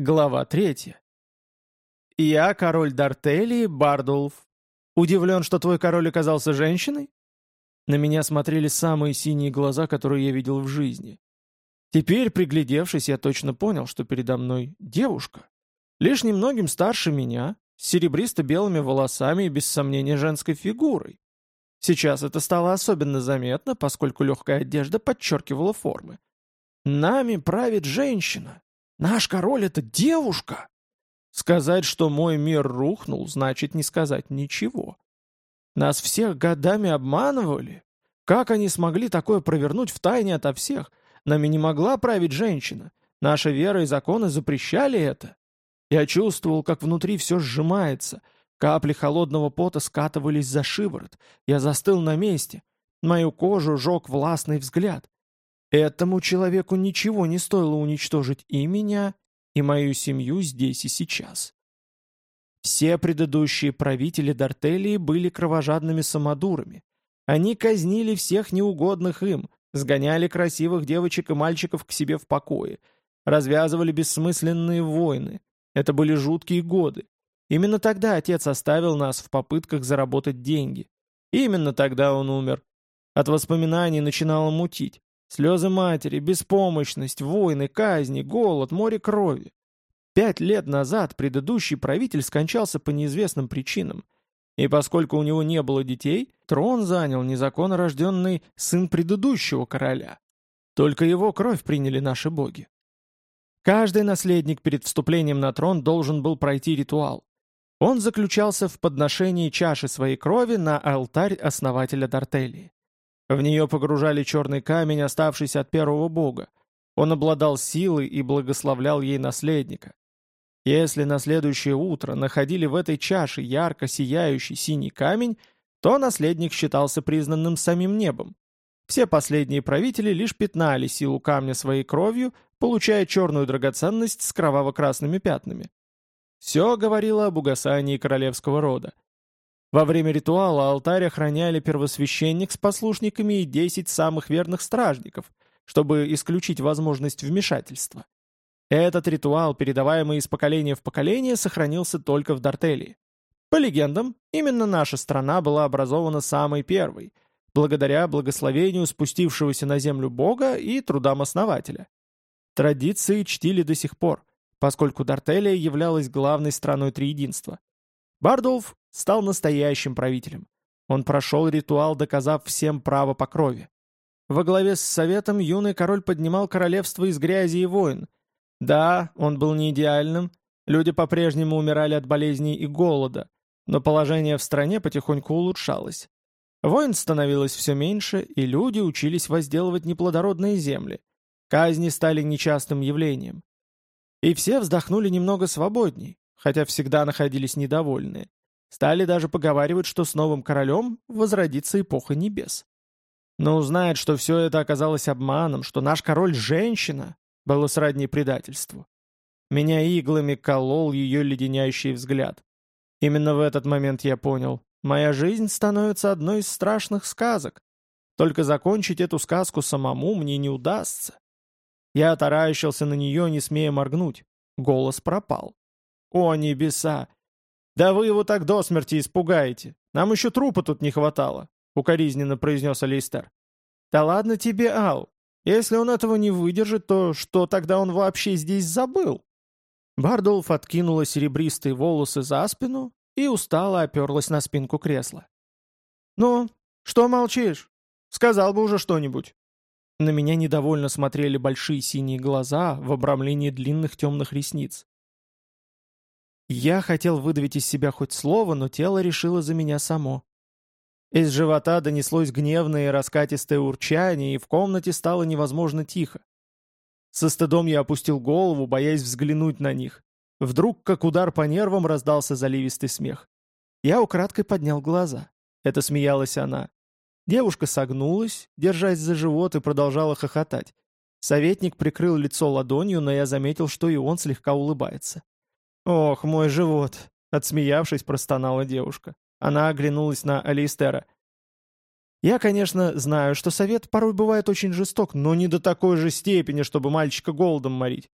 Глава третья. «Я король Дартелии, Бардулф. Удивлен, что твой король оказался женщиной?» На меня смотрели самые синие глаза, которые я видел в жизни. Теперь, приглядевшись, я точно понял, что передо мной девушка. Лишь немногим старше меня, с серебристо-белыми волосами и, без сомнения, женской фигурой. Сейчас это стало особенно заметно, поскольку легкая одежда подчеркивала формы. Нами правит женщина. Наш король — это девушка. Сказать, что мой мир рухнул, значит не сказать ничего. Нас всех годами обманывали. Как они смогли такое провернуть в тайне ото всех? Нами не могла править женщина. Наша вера и законы запрещали это. Я чувствовал, как внутри все сжимается. Капли холодного пота скатывались за шиворот. Я застыл на месте. Мою кожу жег властный взгляд. Этому человеку ничего не стоило уничтожить и меня, и мою семью здесь и сейчас. Все предыдущие правители Дартелии были кровожадными самодурами. Они казнили всех неугодных им, сгоняли красивых девочек и мальчиков к себе в покое, развязывали бессмысленные войны. Это были жуткие годы. Именно тогда отец оставил нас в попытках заработать деньги. именно тогда он умер. От воспоминаний начинало мутить. Слезы матери, беспомощность, войны, казни, голод, море крови. Пять лет назад предыдущий правитель скончался по неизвестным причинам. И поскольку у него не было детей, трон занял незаконно рожденный сын предыдущего короля. Только его кровь приняли наши боги. Каждый наследник перед вступлением на трон должен был пройти ритуал. Он заключался в подношении чаши своей крови на алтарь основателя Дартелии. В нее погружали черный камень, оставшийся от первого бога. Он обладал силой и благословлял ей наследника. Если на следующее утро находили в этой чаше ярко сияющий синий камень, то наследник считался признанным самим небом. Все последние правители лишь пятнали силу камня своей кровью, получая черную драгоценность с кроваво-красными пятнами. Все говорило об угасании королевского рода. Во время ритуала алтарь охраняли первосвященник с послушниками и десять самых верных стражников, чтобы исключить возможность вмешательства. Этот ритуал, передаваемый из поколения в поколение, сохранился только в Дартелии. По легендам, именно наша страна была образована самой первой, благодаря благословению спустившегося на землю Бога и трудам основателя. Традиции чтили до сих пор, поскольку Дартелия являлась главной страной Триединства. Бардулф стал настоящим правителем. Он прошел ритуал, доказав всем право по крови. Во главе с советом юный король поднимал королевство из грязи и войн. Да, он был не идеальным, люди по-прежнему умирали от болезней и голода, но положение в стране потихоньку улучшалось. Войн становилось все меньше, и люди учились возделывать неплодородные земли. Казни стали нечастым явлением. И все вздохнули немного свободней, хотя всегда находились недовольные. Стали даже поговаривать, что с новым королем возродится эпоха небес. Но узнает, что все это оказалось обманом, что наш король — женщина, было сродни предательству. Меня иглами колол ее леденящий взгляд. Именно в этот момент я понял, моя жизнь становится одной из страшных сказок. Только закончить эту сказку самому мне не удастся. Я таращился на нее, не смея моргнуть. Голос пропал. «О, небеса! Да вы его так до смерти испугаете! Нам еще трупа тут не хватало!» — укоризненно произнес Алистер. «Да ладно тебе, Ал! Если он этого не выдержит, то что тогда он вообще здесь забыл?» Бардолф откинула серебристые волосы за спину и устало оперлась на спинку кресла. «Ну, что молчишь? Сказал бы уже что-нибудь». На меня недовольно смотрели большие синие глаза в обрамлении длинных темных ресниц. Я хотел выдавить из себя хоть слово, но тело решило за меня само. Из живота донеслось гневное и раскатистое урчание, и в комнате стало невозможно тихо. Со стыдом я опустил голову, боясь взглянуть на них. Вдруг, как удар по нервам, раздался заливистый смех. Я украдкой поднял глаза. Это смеялась она. Девушка согнулась, держась за живот, и продолжала хохотать. Советник прикрыл лицо ладонью, но я заметил, что и он слегка улыбается. «Ох, мой живот!» — отсмеявшись, простонала девушка. Она оглянулась на Алистера. «Я, конечно, знаю, что совет порой бывает очень жесток, но не до такой же степени, чтобы мальчика голодом морить.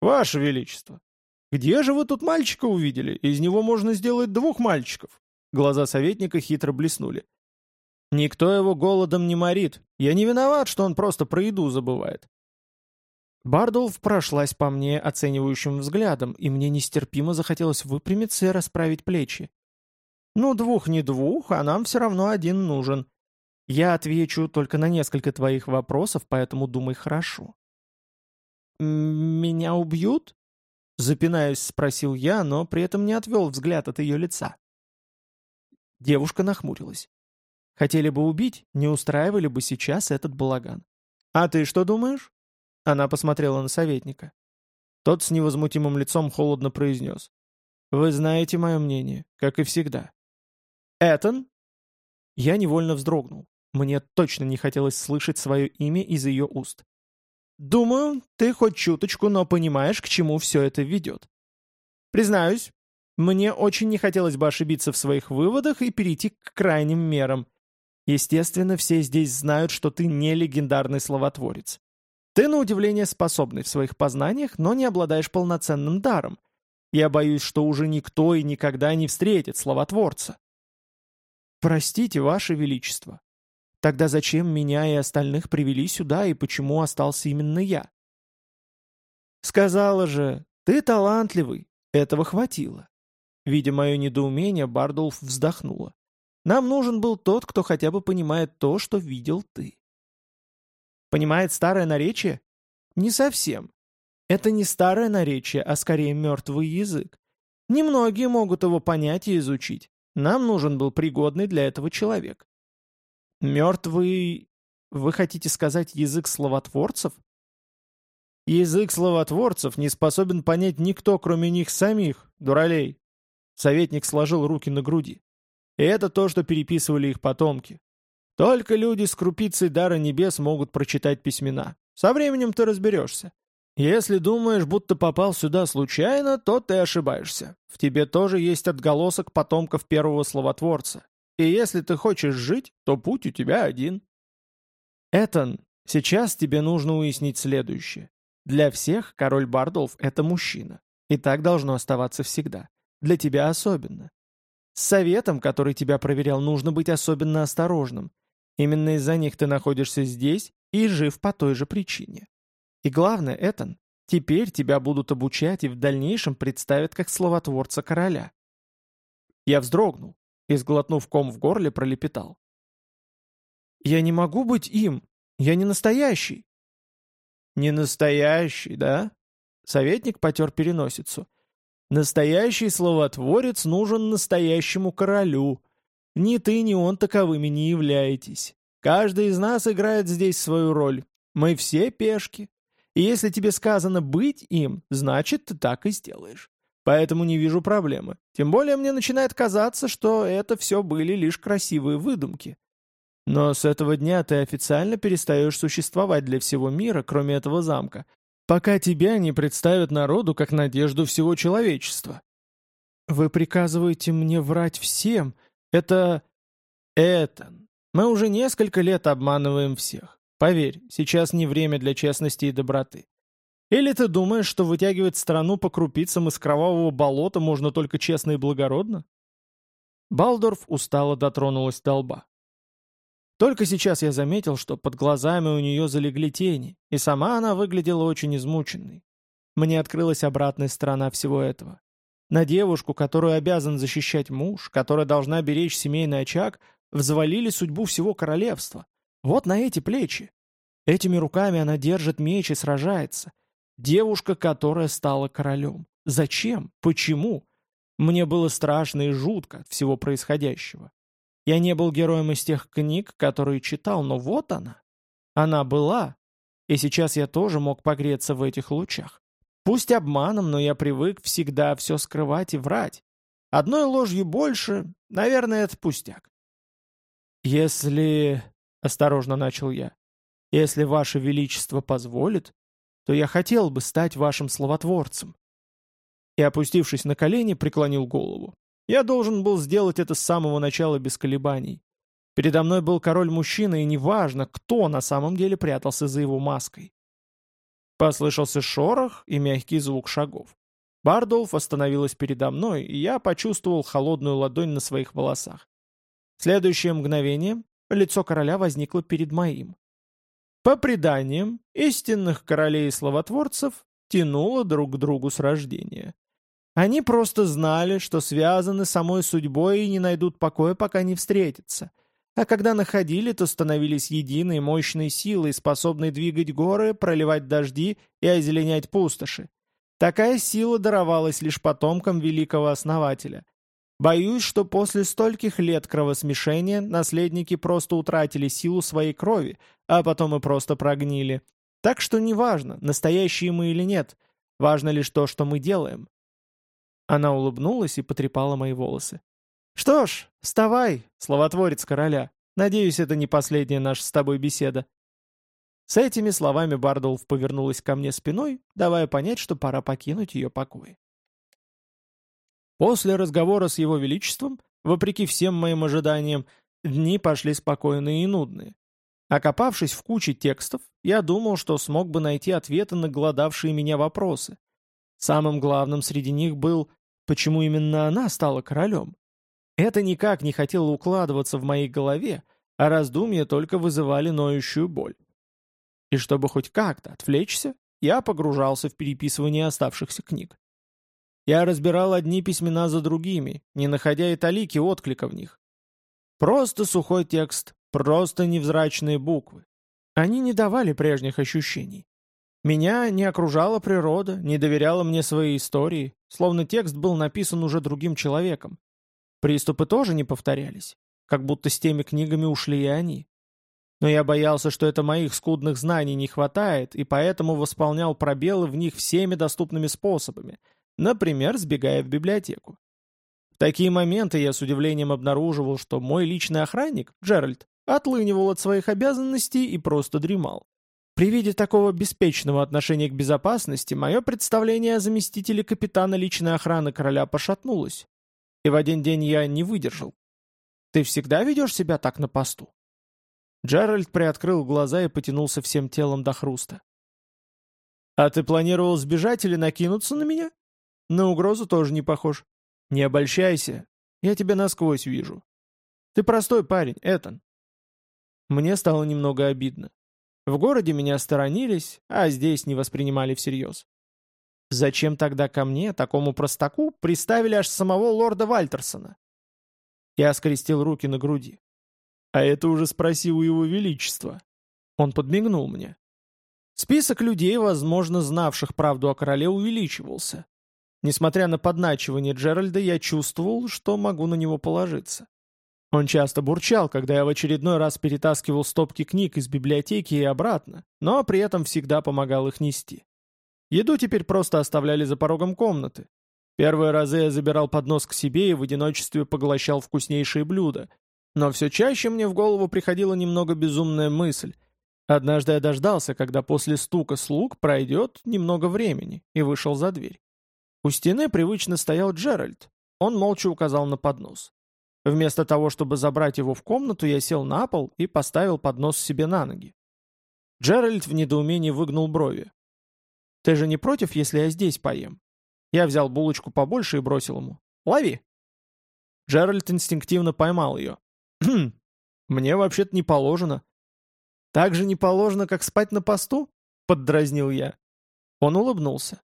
«Ваше Величество, где же вы тут мальчика увидели? Из него можно сделать двух мальчиков». Глаза советника хитро блеснули. «Никто его голодом не морит. Я не виноват, что он просто про еду забывает». Бардулф прошлась по мне оценивающим взглядом, и мне нестерпимо захотелось выпрямиться и расправить плечи. «Ну, двух не двух, а нам все равно один нужен. Я отвечу только на несколько твоих вопросов, поэтому думай хорошо». «Меня убьют?» Запинаясь, спросил я, но при этом не отвел взгляд от ее лица. Девушка нахмурилась. Хотели бы убить, не устраивали бы сейчас этот балаган. «А ты что думаешь?» Она посмотрела на советника. Тот с невозмутимым лицом холодно произнес. «Вы знаете мое мнение, как и всегда». «Этон?» Я невольно вздрогнул. Мне точно не хотелось слышать свое имя из ее уст. «Думаю, ты хоть чуточку, но понимаешь, к чему все это ведет. Признаюсь, мне очень не хотелось бы ошибиться в своих выводах и перейти к крайним мерам. Естественно, все здесь знают, что ты не легендарный словотворец. Ты, на удивление, способный в своих познаниях, но не обладаешь полноценным даром. Я боюсь, что уже никто и никогда не встретит словотворца. Простите, Ваше Величество. Тогда зачем меня и остальных привели сюда, и почему остался именно я? Сказала же, ты талантливый, этого хватило. Видя мое недоумение, Бардулф вздохнула. Нам нужен был тот, кто хотя бы понимает то, что видел ты. Понимает старое наречие? Не совсем. Это не старое наречие, а скорее мертвый язык. Немногие могут его понять и изучить. Нам нужен был пригодный для этого человек. Мертвый... Вы хотите сказать язык словотворцев? Язык словотворцев не способен понять никто, кроме них самих, дуралей. Советник сложил руки на груди. И это то, что переписывали их потомки. Только люди с крупицей дара небес могут прочитать письмена. Со временем ты разберешься. Если думаешь, будто попал сюда случайно, то ты ошибаешься. В тебе тоже есть отголосок потомков первого словотворца. И если ты хочешь жить, то путь у тебя один. Этан, сейчас тебе нужно уяснить следующее. Для всех король Бардолф — это мужчина. И так должно оставаться всегда. Для тебя особенно. С советом, который тебя проверял, нужно быть особенно осторожным. Именно из-за них ты находишься здесь и жив по той же причине. И главное, Этан, теперь тебя будут обучать и в дальнейшем представят как словотворца короля. Я вздрогнул и, сглотнув ком в горле, пролепетал. «Я не могу быть им! Я не настоящий!» «Не настоящий, да?» Советник потер переносицу. «Настоящий словотворец нужен настоящему королю, ни ты, ни он таковыми не являетесь. Каждый из нас играет здесь свою роль. Мы все пешки. И если тебе сказано быть им, значит, ты так и сделаешь. Поэтому не вижу проблемы. Тем более мне начинает казаться, что это все были лишь красивые выдумки. Но с этого дня ты официально перестаешь существовать для всего мира, кроме этого замка, пока тебя не представят народу как надежду всего человечества. Вы приказываете мне врать всем, это... Этан. Мы уже несколько лет обманываем всех. Поверь, сейчас не время для честности и доброты. Или ты думаешь, что вытягивать страну по крупицам из кровавого болота можно только честно и благородно? Балдорф устало дотронулась до лба. Только сейчас я заметил, что под глазами у нее залегли тени, и сама она выглядела очень измученной. Мне открылась обратная сторона всего этого. На девушку, которую обязан защищать муж, которая должна беречь семейный очаг, взвалили судьбу всего королевства. Вот на эти плечи. Этими руками она держит меч и сражается. Девушка, которая стала королем. Зачем? Почему? Мне было страшно и жутко от всего происходящего. Я не был героем из тех книг, которые читал, но вот она. Она была. И сейчас я тоже мог погреться в этих лучах. Пусть обманом, но я привык всегда все скрывать и врать. Одной ложью больше, наверное, это пустяк. «Если...» — осторожно начал я. «Если Ваше Величество позволит, то я хотел бы стать вашим словотворцем». И, опустившись на колени, преклонил голову. Я должен был сделать это с самого начала без колебаний. Передо мной был король-мужчина, и неважно, кто на самом деле прятался за его маской. Послышался шорох и мягкий звук шагов. Бардолф остановилась передо мной, и я почувствовал холодную ладонь на своих волосах. В следующее мгновение лицо короля возникло перед моим. По преданиям, истинных королей и словотворцев тянуло друг к другу с рождения. Они просто знали, что связаны самой судьбой и не найдут покоя, пока не встретятся. А когда находили, то становились единой мощной силой, способной двигать горы, проливать дожди и озеленять пустоши. Такая сила даровалась лишь потомкам великого основателя. Боюсь, что после стольких лет кровосмешения наследники просто утратили силу своей крови, а потом и просто прогнили. Так что неважно, настоящие мы или нет, важно лишь то, что мы делаем. Она улыбнулась и потрепала мои волосы. «Что ж, вставай, словотворец короля. Надеюсь, это не последняя наша с тобой беседа». С этими словами Бардолф повернулась ко мне спиной, давая понять, что пора покинуть ее покой. После разговора с его величеством, вопреки всем моим ожиданиям, дни пошли спокойные и нудные. Окопавшись в куче текстов, я думал, что смог бы найти ответы на голодавшие меня вопросы. Самым главным среди них был, почему именно она стала королем. Это никак не хотело укладываться в моей голове, а раздумья только вызывали ноющую боль. И чтобы хоть как-то отвлечься, я погружался в переписывание оставшихся книг. Я разбирал одни письмена за другими, не находя и талики отклика в них. Просто сухой текст, просто невзрачные буквы. Они не давали прежних ощущений. Меня не окружала природа, не доверяла мне свои истории, словно текст был написан уже другим человеком. Приступы тоже не повторялись, как будто с теми книгами ушли и они. Но я боялся, что это моих скудных знаний не хватает, и поэтому восполнял пробелы в них всеми доступными способами, например, сбегая в библиотеку. В такие моменты я с удивлением обнаруживал, что мой личный охранник, Джеральд, отлынивал от своих обязанностей и просто дремал. При виде такого беспечного отношения к безопасности мое представление о заместителе капитана личной охраны короля пошатнулось. И в один день я не выдержал. «Ты всегда ведешь себя так на посту?» Джеральд приоткрыл глаза и потянулся всем телом до хруста. «А ты планировал сбежать или накинуться на меня? На угрозу тоже не похож. Не обольщайся, я тебя насквозь вижу. Ты простой парень, Этан». Мне стало немного обидно. В городе меня сторонились, а здесь не воспринимали всерьез. Зачем тогда ко мне, такому простаку, приставили аж самого лорда Вальтерсона? Я скрестил руки на груди. А это уже спроси у его величества. Он подмигнул мне. Список людей, возможно, знавших правду о короле, увеличивался. Несмотря на подначивание Джеральда, я чувствовал, что могу на него положиться. Он часто бурчал, когда я в очередной раз перетаскивал стопки книг из библиотеки и обратно, но при этом всегда помогал их нести. Еду теперь просто оставляли за порогом комнаты. Первые разы я забирал поднос к себе и в одиночестве поглощал вкуснейшие блюда. Но все чаще мне в голову приходила немного безумная мысль. Однажды я дождался, когда после стука слуг пройдет немного времени, и вышел за дверь. У стены привычно стоял Джеральд. Он молча указал на поднос. Вместо того, чтобы забрать его в комнату, я сел на пол и поставил поднос себе на ноги. Джеральд в недоумении выгнул брови. «Ты же не против, если я здесь поем?» Я взял булочку побольше и бросил ему. «Лови!» Джеральд инстинктивно поймал ее. «Хм, мне вообще-то не положено». «Так же не положено, как спать на посту?» — поддразнил я. Он улыбнулся.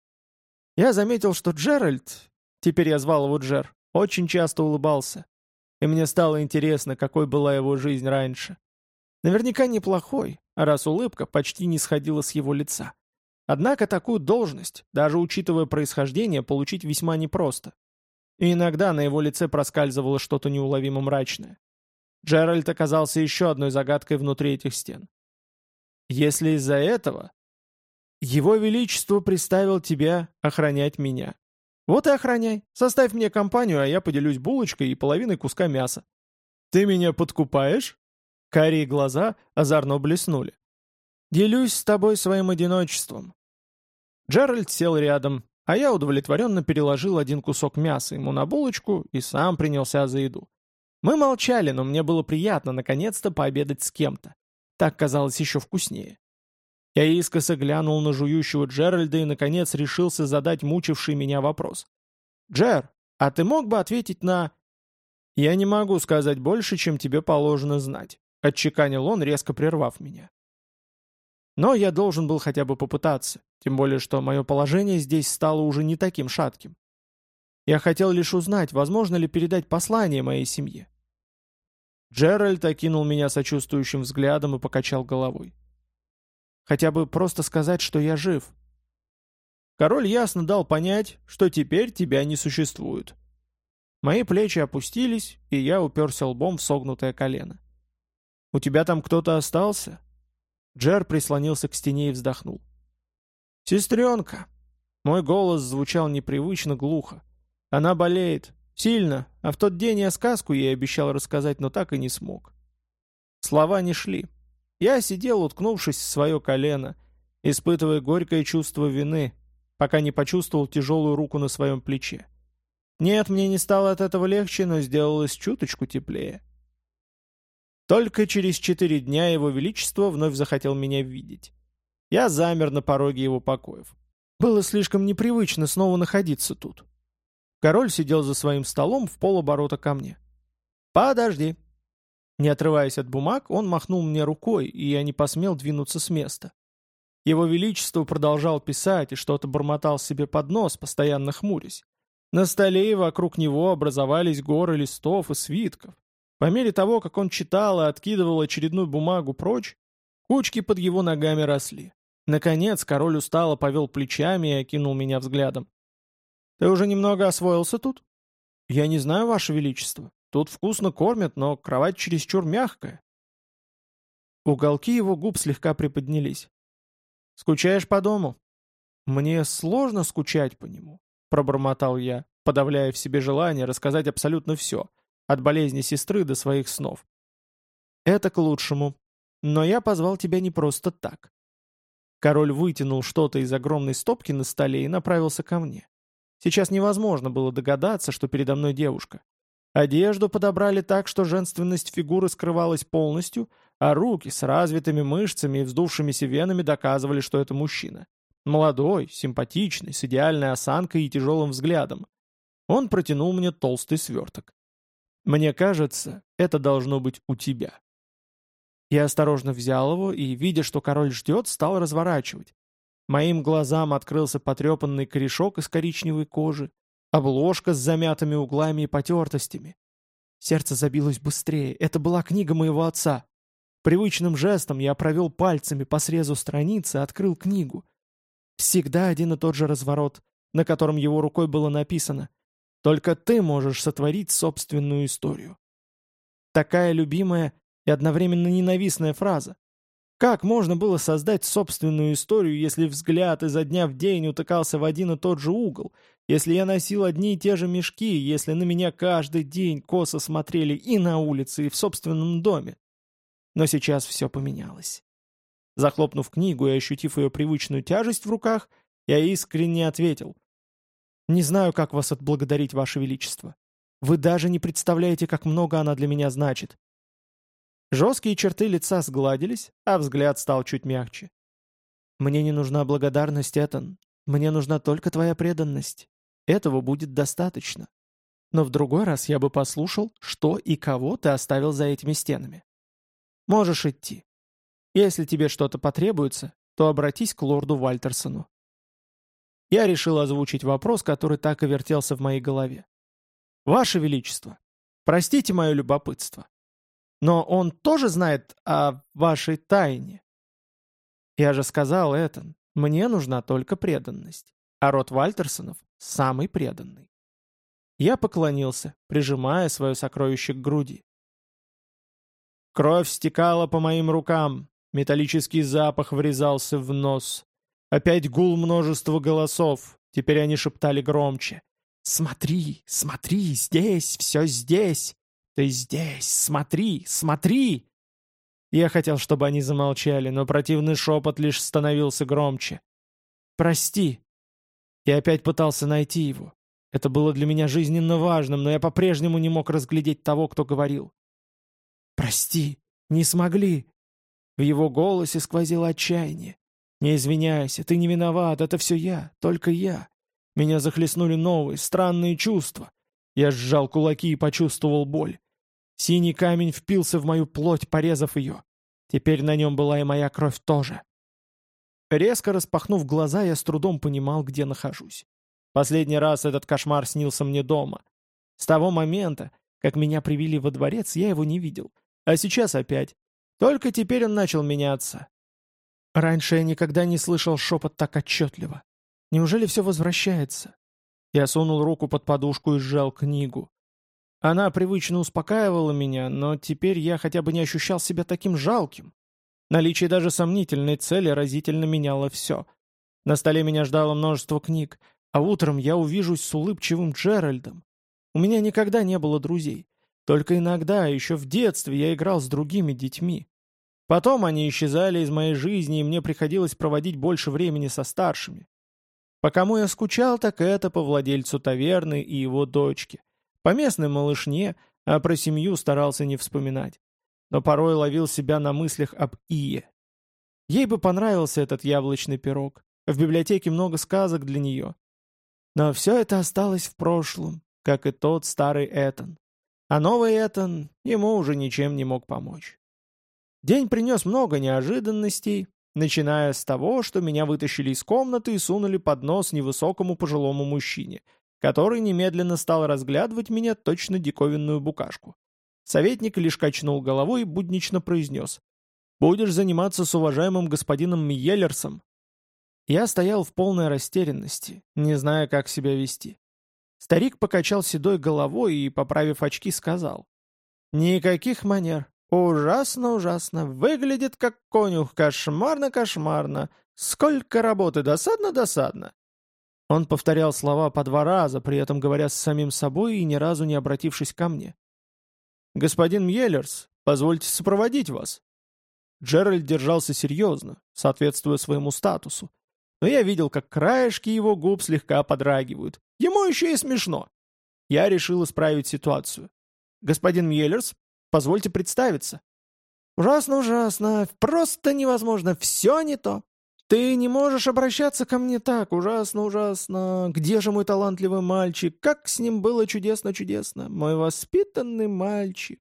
Я заметил, что Джеральд, теперь я звал его Джер, очень часто улыбался и мне стало интересно, какой была его жизнь раньше. Наверняка неплохой, раз улыбка почти не сходила с его лица. Однако такую должность, даже учитывая происхождение, получить весьма непросто. И иногда на его лице проскальзывало что-то неуловимо мрачное. Джеральд оказался еще одной загадкой внутри этих стен. Если из-за этого... Его Величество приставил тебя охранять меня. Вот и охраняй. Составь мне компанию, а я поделюсь булочкой и половиной куска мяса. Ты меня подкупаешь? Карие глаза озорно блеснули. Делюсь с тобой своим одиночеством. Джеральд сел рядом, а я удовлетворенно переложил один кусок мяса ему на булочку и сам принялся за еду. Мы молчали, но мне было приятно наконец-то пообедать с кем-то. Так казалось еще вкуснее. Я искоса глянул на жующего Джеральда и, наконец, решился задать мучивший меня вопрос. «Джер, а ты мог бы ответить на...» «Я не могу сказать больше, чем тебе положено знать», — отчеканил он, резко прервав меня. Но я должен был хотя бы попытаться, тем более что мое положение здесь стало уже не таким шатким. Я хотел лишь узнать, возможно ли передать послание моей семье. Джеральд окинул меня сочувствующим взглядом и покачал головой. Хотя бы просто сказать, что я жив. Король ясно дал понять, что теперь тебя не существует. Мои плечи опустились, и я уперся лбом в согнутое колено. «У тебя там кто-то остался?» Джер прислонился к стене и вздохнул. «Сестренка!» Мой голос звучал непривычно глухо. «Она болеет. Сильно. А в тот день я сказку ей обещал рассказать, но так и не смог». Слова не шли. Я сидел, уткнувшись в свое колено, испытывая горькое чувство вины, пока не почувствовал тяжелую руку на своем плече. Нет, мне не стало от этого легче, но сделалось чуточку теплее. Только через четыре дня его величество вновь захотел меня видеть. Я замер на пороге его покоев. Было слишком непривычно снова находиться тут. Король сидел за своим столом в полоборота ко мне. «Подожди». Не отрываясь от бумаг, он махнул мне рукой, и я не посмел двинуться с места. Его Величество продолжал писать и что-то бормотал себе под нос, постоянно хмурясь. На столе и вокруг него образовались горы листов и свитков. По мере того, как он читал и откидывал очередную бумагу прочь, кучки под его ногами росли. Наконец король устало повел плечами и окинул меня взглядом. «Ты уже немного освоился тут?» «Я не знаю, Ваше Величество. Тут вкусно кормят, но кровать чересчур мягкая». Уголки его губ слегка приподнялись. «Скучаешь по дому?» «Мне сложно скучать по нему», — пробормотал я, подавляя в себе желание рассказать абсолютно все — от болезни сестры до своих снов. Это к лучшему. Но я позвал тебя не просто так. Король вытянул что-то из огромной стопки на столе и направился ко мне. Сейчас невозможно было догадаться, что передо мной девушка. Одежду подобрали так, что женственность фигуры скрывалась полностью, а руки с развитыми мышцами и вздувшимися венами доказывали, что это мужчина. Молодой, симпатичный, с идеальной осанкой и тяжелым взглядом. Он протянул мне толстый сверток. Мне кажется, это должно быть у тебя». Я осторожно взял его и, видя, что король ждет, стал разворачивать. Моим глазам открылся потрепанный корешок из коричневой кожи, обложка с замятыми углами и потертостями. Сердце забилось быстрее. Это была книга моего отца. Привычным жестом я провел пальцами по срезу страницы и открыл книгу. Всегда один и тот же разворот, на котором его рукой было написано только ты можешь сотворить собственную историю. Такая любимая и одновременно ненавистная фраза. Как можно было создать собственную историю, если взгляд изо дня в день утыкался в один и тот же угол, если я носил одни и те же мешки, если на меня каждый день косо смотрели и на улице, и в собственном доме? Но сейчас все поменялось. Захлопнув книгу и ощутив ее привычную тяжесть в руках, я искренне ответил. Не знаю, как вас отблагодарить, Ваше Величество. Вы даже не представляете, как много она для меня значит». Жесткие черты лица сгладились, а взгляд стал чуть мягче. «Мне не нужна благодарность, Этан. Мне нужна только твоя преданность. Этого будет достаточно. Но в другой раз я бы послушал, что и кого ты оставил за этими стенами. Можешь идти. Если тебе что-то потребуется, то обратись к лорду Вальтерсону. Я решил озвучить вопрос, который так и вертелся в моей голове. «Ваше Величество, простите мое любопытство, но он тоже знает о вашей тайне?» «Я же сказал, Этан, мне нужна только преданность, а род Вальтерсонов самый преданный». Я поклонился, прижимая свое сокровище к груди. Кровь стекала по моим рукам, металлический запах врезался в нос. Опять гул множества голосов. Теперь они шептали громче. «Смотри, смотри, здесь, все здесь! Ты здесь, смотри, смотри!» Я хотел, чтобы они замолчали, но противный шепот лишь становился громче. «Прости!» Я опять пытался найти его. Это было для меня жизненно важным, но я по-прежнему не мог разглядеть того, кто говорил. «Прости, не смогли!» В его голосе сквозило отчаяние. «Не извиняйся, ты не виноват, это все я, только я. Меня захлестнули новые, странные чувства. Я сжал кулаки и почувствовал боль. Синий камень впился в мою плоть, порезав ее. Теперь на нем была и моя кровь тоже. Резко распахнув глаза, я с трудом понимал, где нахожусь. Последний раз этот кошмар снился мне дома. С того момента, как меня привели во дворец, я его не видел. А сейчас опять. Только теперь он начал меняться. Раньше я никогда не слышал шепот так отчетливо. Неужели все возвращается? Я сунул руку под подушку и сжал книгу. Она привычно успокаивала меня, но теперь я хотя бы не ощущал себя таким жалким. Наличие даже сомнительной цели разительно меняло все. На столе меня ждало множество книг, а утром я увижусь с улыбчивым Джеральдом. У меня никогда не было друзей. Только иногда, еще в детстве, я играл с другими детьми. Потом они исчезали из моей жизни, и мне приходилось проводить больше времени со старшими. По кому я скучал, так это по владельцу таверны и его дочке. По местной малышне, а про семью старался не вспоминать но порой ловил себя на мыслях об Ие. Ей бы понравился этот яблочный пирог. В библиотеке много сказок для нее. Но все это осталось в прошлом, как и тот старый Этан. А новый Этан ему уже ничем не мог помочь. День принес много неожиданностей, начиная с того, что меня вытащили из комнаты и сунули под нос невысокому пожилому мужчине, который немедленно стал разглядывать меня точно диковинную букашку. Советник лишь качнул головой и буднично произнес. «Будешь заниматься с уважаемым господином Мьеллерсом». Я стоял в полной растерянности, не зная, как себя вести. Старик покачал седой головой и, поправив очки, сказал. «Никаких манер. Ужасно-ужасно. Выглядит как конюх. Кошмарно-кошмарно. Сколько работы. Досадно-досадно». Он повторял слова по два раза, при этом говоря с самим собой и ни разу не обратившись ко мне. «Господин Мьеллерс, позвольте сопроводить вас». Джеральд держался серьезно, соответствуя своему статусу. Но я видел, как краешки его губ слегка подрагивают. Ему еще и смешно. Я решил исправить ситуацию. «Господин Мьеллерс, позвольте представиться». «Ужасно, ужасно, просто невозможно, все не то. «Ты не можешь обращаться ко мне так, ужасно, ужасно. Где же мой талантливый мальчик? Как с ним было чудесно-чудесно. Мой воспитанный мальчик».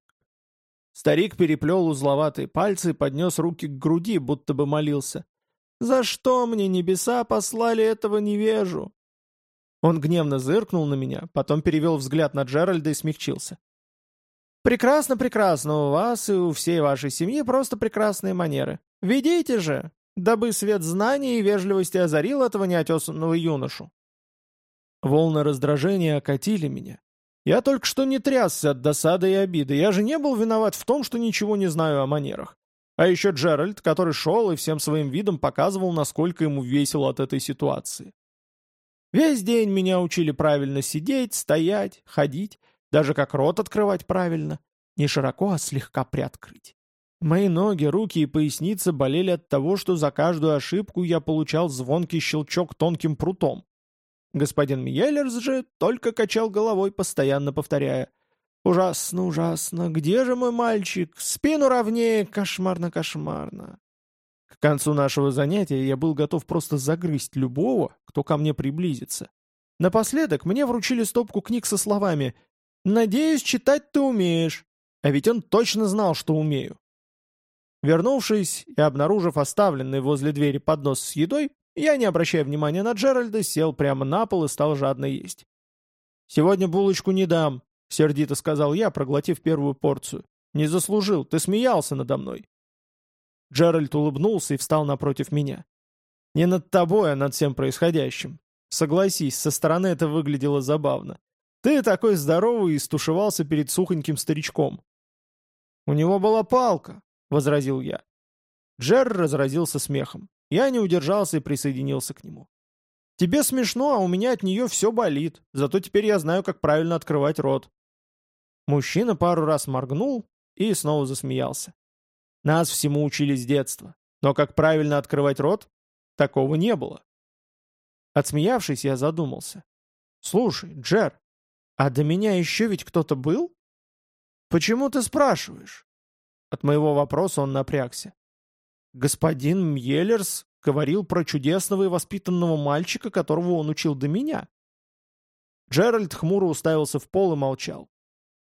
Старик переплел узловатые пальцы и поднес руки к груди, будто бы молился. «За что мне небеса послали этого невежу?» Он гневно зыркнул на меня, потом перевел взгляд на Джеральда и смягчился. «Прекрасно, прекрасно, у вас и у всей вашей семьи просто прекрасные манеры. Ведите же, дабы свет знаний и вежливости озарил этого неотесанного юношу. Волны раздражения окатили меня. Я только что не трясся от досады и обиды. Я же не был виноват в том, что ничего не знаю о манерах. А еще Джеральд, который шел и всем своим видом показывал, насколько ему весело от этой ситуации. Весь день меня учили правильно сидеть, стоять, ходить, даже как рот открывать правильно. Не широко, а слегка приоткрыть. Мои ноги, руки и поясница болели от того, что за каждую ошибку я получал звонкий щелчок тонким прутом. Господин Мьеллерс же только качал головой, постоянно повторяя. «Ужасно, ужасно! Где же мой мальчик? Спину ровнее! Кошмарно-кошмарно!» К концу нашего занятия я был готов просто загрызть любого, кто ко мне приблизится. Напоследок мне вручили стопку книг со словами «Надеюсь, читать ты умеешь». А ведь он точно знал, что умею. Вернувшись и обнаружив оставленный возле двери поднос с едой, я, не обращая внимания на Джеральда, сел прямо на пол и стал жадно есть. «Сегодня булочку не дам», — сердито сказал я, проглотив первую порцию. «Не заслужил, ты смеялся надо мной». Джеральд улыбнулся и встал напротив меня. «Не над тобой, а над всем происходящим. Согласись, со стороны это выглядело забавно. Ты такой здоровый и стушевался перед сухоньким старичком». «У него была палка», возразил я. Джер разразился смехом. Я не удержался и присоединился к нему. «Тебе смешно, а у меня от нее все болит, зато теперь я знаю, как правильно открывать рот». Мужчина пару раз моргнул и снова засмеялся. Нас всему учили с детства, но как правильно открывать рот, такого не было. Отсмеявшись, я задумался. «Слушай, Джер, а до меня еще ведь кто-то был?» «Почему ты спрашиваешь?» От моего вопроса он напрягся. «Господин Мьеллерс говорил про чудесного и воспитанного мальчика, которого он учил до меня. Джеральд хмуро уставился в пол и молчал.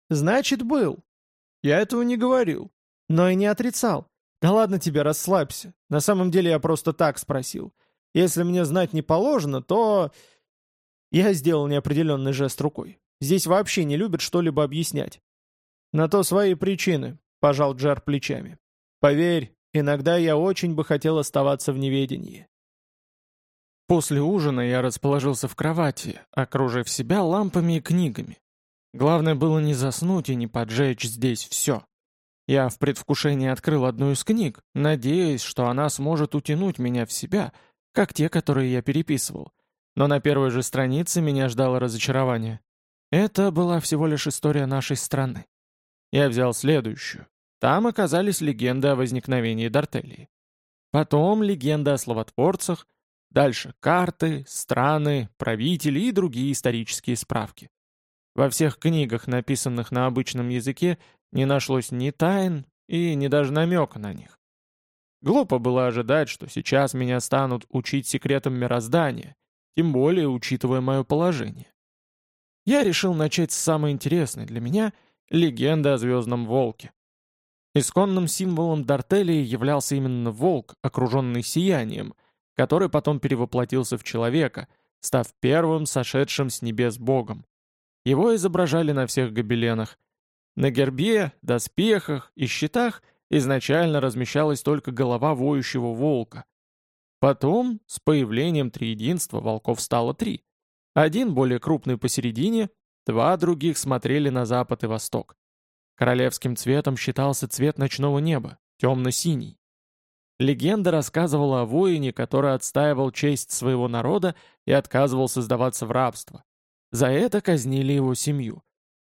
«Значит, был. Я этого не говорил. Но и не отрицал. Да ладно тебе, расслабься. На самом деле я просто так спросил. Если мне знать не положено, то...» Я сделал неопределенный жест рукой. Здесь вообще не любят что-либо объяснять. «На то свои причины», — пожал Джар плечами. «Поверь, иногда я очень бы хотел оставаться в неведении». После ужина я расположился в кровати, окружив себя лампами и книгами. Главное было не заснуть и не поджечь здесь все. Я в предвкушении открыл одну из книг, надеясь, что она сможет утянуть меня в себя, как те, которые я переписывал. Но на первой же странице меня ждало разочарование. Это была всего лишь история нашей страны. Я взял следующую. Там оказались легенды о возникновении Дартелии. Потом легенды о словотворцах, дальше карты, страны, правители и другие исторические справки. Во всех книгах, написанных на обычном языке, не нашлось ни тайн и ни даже намека на них. Глупо было ожидать, что сейчас меня станут учить секретам мироздания, тем более учитывая мое положение. Я решил начать с самой интересной для меня — легенды о Звездном Волке. Исконным символом Дартелии являлся именно волк, окруженный сиянием, который потом перевоплотился в человека, став первым сошедшим с небес богом. Его изображали на всех гобеленах. На гербе, доспехах и щитах изначально размещалась только голова воющего волка. Потом, с появлением триединства, волков стало три. Один более крупный посередине, два других смотрели на запад и восток. Королевским цветом считался цвет ночного неба, темно-синий. Легенда рассказывала о воине, который отстаивал честь своего народа и отказывался сдаваться в рабство. За это казнили его семью.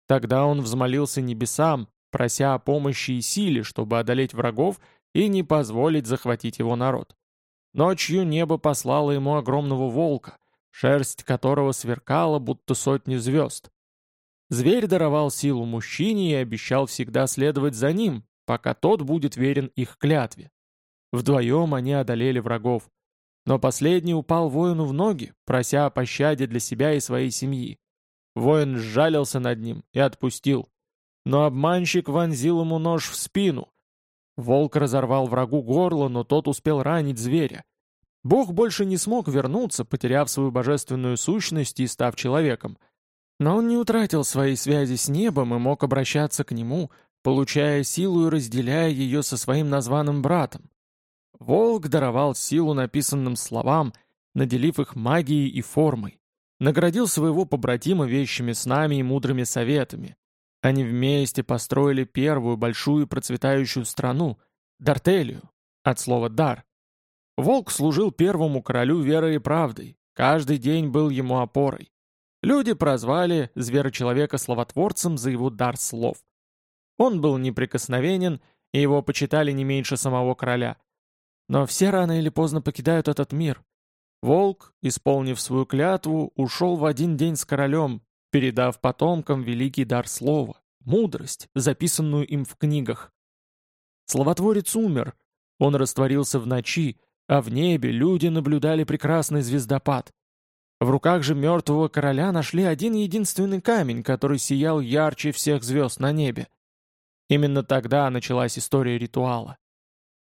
Тогда он взмолился небесам, прося о помощи и силе, чтобы одолеть врагов и не позволить захватить его народ. Ночью небо послало ему огромного волка, шерсть которого сверкала, будто сотни звезд. Зверь даровал силу мужчине и обещал всегда следовать за ним, пока тот будет верен их клятве. Вдвоем они одолели врагов. Но последний упал воину в ноги, прося о пощаде для себя и своей семьи. Воин сжалился над ним и отпустил. Но обманщик вонзил ему нож в спину. Волк разорвал врагу горло, но тот успел ранить зверя. Бог больше не смог вернуться, потеряв свою божественную сущность и став человеком. Но он не утратил своей связи с небом и мог обращаться к нему, получая силу и разделяя ее со своим названным братом. Волк даровал силу написанным словам, наделив их магией и формой. Наградил своего побратима вещими снами и мудрыми советами. Они вместе построили первую большую процветающую страну — Дартелию, от слова «дар». Волк служил первому королю верой и правдой, каждый день был ему опорой. Люди прозвали зверочеловека словотворцем за его дар слов. Он был неприкосновенен, и его почитали не меньше самого короля. Но все рано или поздно покидают этот мир. Волк, исполнив свою клятву, ушел в один день с королем, передав потомкам великий дар слова, мудрость, записанную им в книгах. Словотворец умер, он растворился в ночи, а в небе люди наблюдали прекрасный звездопад. В руках же мертвого короля нашли один единственный камень, который сиял ярче всех звезд на небе. Именно тогда началась история ритуала.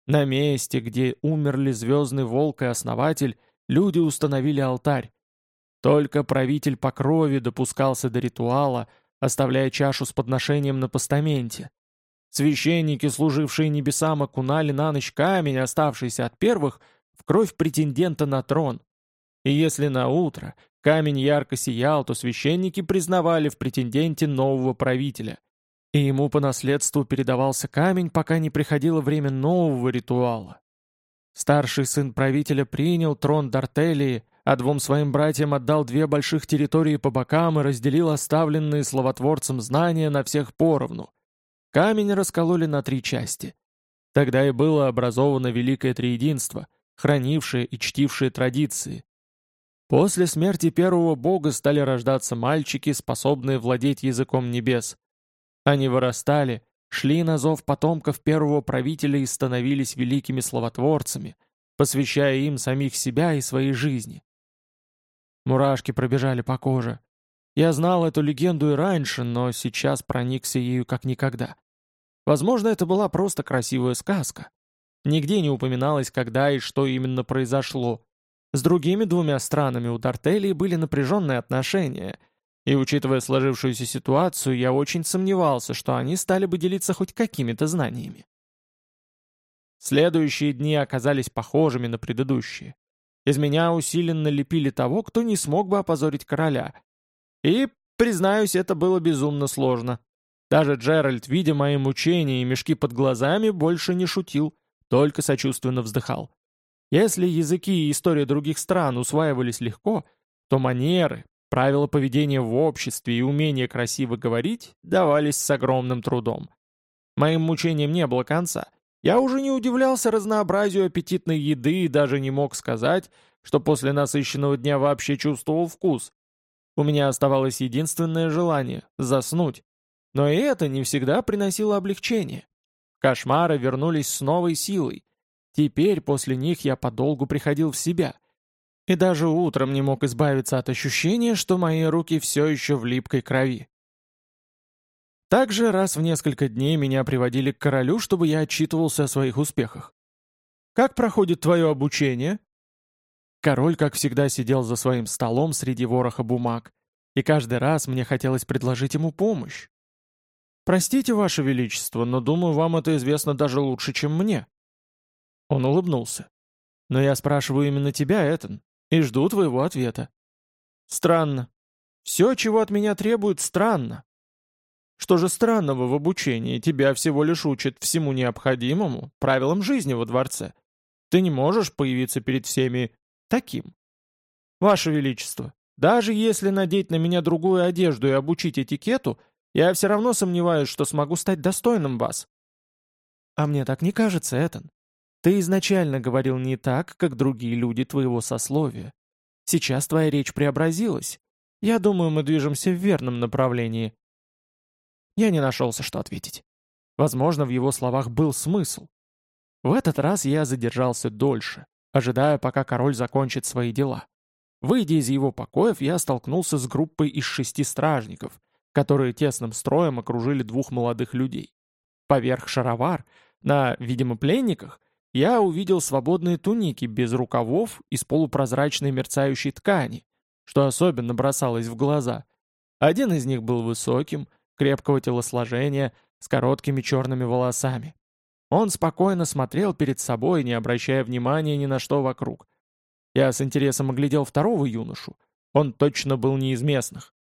На месте, где умерли Звездный Волк и Основатель, люди установили алтарь. Только правитель по крови допускался до ритуала, оставляя чашу с подношением на постаменте. Священники, служившие небесам, окунали на ночь камень, оставшийся от первых, в кровь претендента на трон. И если на утро камень ярко сиял, то священники признавали в претенденте нового правителя – и ему по наследству передавался камень, пока не приходило время нового ритуала. Старший сын правителя принял трон Дартелии, а двум своим братьям отдал две больших территории по бокам и разделил оставленные словотворцем знания на всех поровну. Камень раскололи на три части. Тогда и было образовано Великое Триединство, хранившее и чтившее традиции. После смерти первого бога стали рождаться мальчики, способные владеть языком небес — они вырастали, шли на зов потомков первого правителя и становились великими словотворцами, посвящая им самих себя и своей жизни. Мурашки пробежали по коже. Я знал эту легенду и раньше, но сейчас проникся ею как никогда. Возможно, это была просто красивая сказка. Нигде не упоминалось, когда и что именно произошло. С другими двумя странами у Дартелии были напряженные отношения, и, учитывая сложившуюся ситуацию, я очень сомневался, что они стали бы делиться хоть какими-то знаниями. Следующие дни оказались похожими на предыдущие. Из меня усиленно лепили того, кто не смог бы опозорить короля. И, признаюсь, это было безумно сложно. Даже Джеральд, видя мои мучения и мешки под глазами, больше не шутил, только сочувственно вздыхал. Если языки и история других стран усваивались легко, то манеры, правила поведения в обществе и умение красиво говорить давались с огромным трудом. Моим мучениям не было конца — я уже не удивлялся разнообразию аппетитной еды и даже не мог сказать, что после насыщенного дня вообще чувствовал вкус. У меня оставалось единственное желание — заснуть. Но и это не всегда приносило облегчение. Кошмары вернулись с новой силой. Теперь после них я подолгу приходил в себя. И даже утром не мог избавиться от ощущения, что мои руки все еще в липкой крови. Также раз в несколько дней меня приводили к королю, чтобы я отчитывался о своих успехах. «Как проходит твое обучение?» Король, как всегда, сидел за своим столом среди вороха бумаг, и каждый раз мне хотелось предложить ему помощь. «Простите, Ваше Величество, но думаю, вам это известно даже лучше, чем мне». Он улыбнулся. «Но я спрашиваю именно тебя, Этан, и жду твоего ответа». «Странно. Все, чего от меня требуют, странно. Что же странного в обучении? Тебя всего лишь учат всему необходимому, правилам жизни во дворце. Ты не можешь появиться перед всеми таким. Ваше Величество, даже если надеть на меня другую одежду и обучить этикету, я все равно сомневаюсь, что смогу стать достойным вас. А мне так не кажется, Этан. Ты изначально говорил не так, как другие люди твоего сословия. Сейчас твоя речь преобразилась. Я думаю, мы движемся в верном направлении. Я не нашелся, что ответить. Возможно, в его словах был смысл. В этот раз я задержался дольше, ожидая, пока король закончит свои дела. Выйдя из его покоев, я столкнулся с группой из шести стражников, которые тесным строем окружили двух молодых людей. Поверх шаровар, на, видимо, пленниках, я увидел свободные туники без рукавов из полупрозрачной мерцающей ткани, что особенно бросалось в глаза. Один из них был высоким, крепкого телосложения, с короткими черными волосами. Он спокойно смотрел перед собой, не обращая внимания ни на что вокруг. Я с интересом оглядел второго юношу. Он точно был не из местных.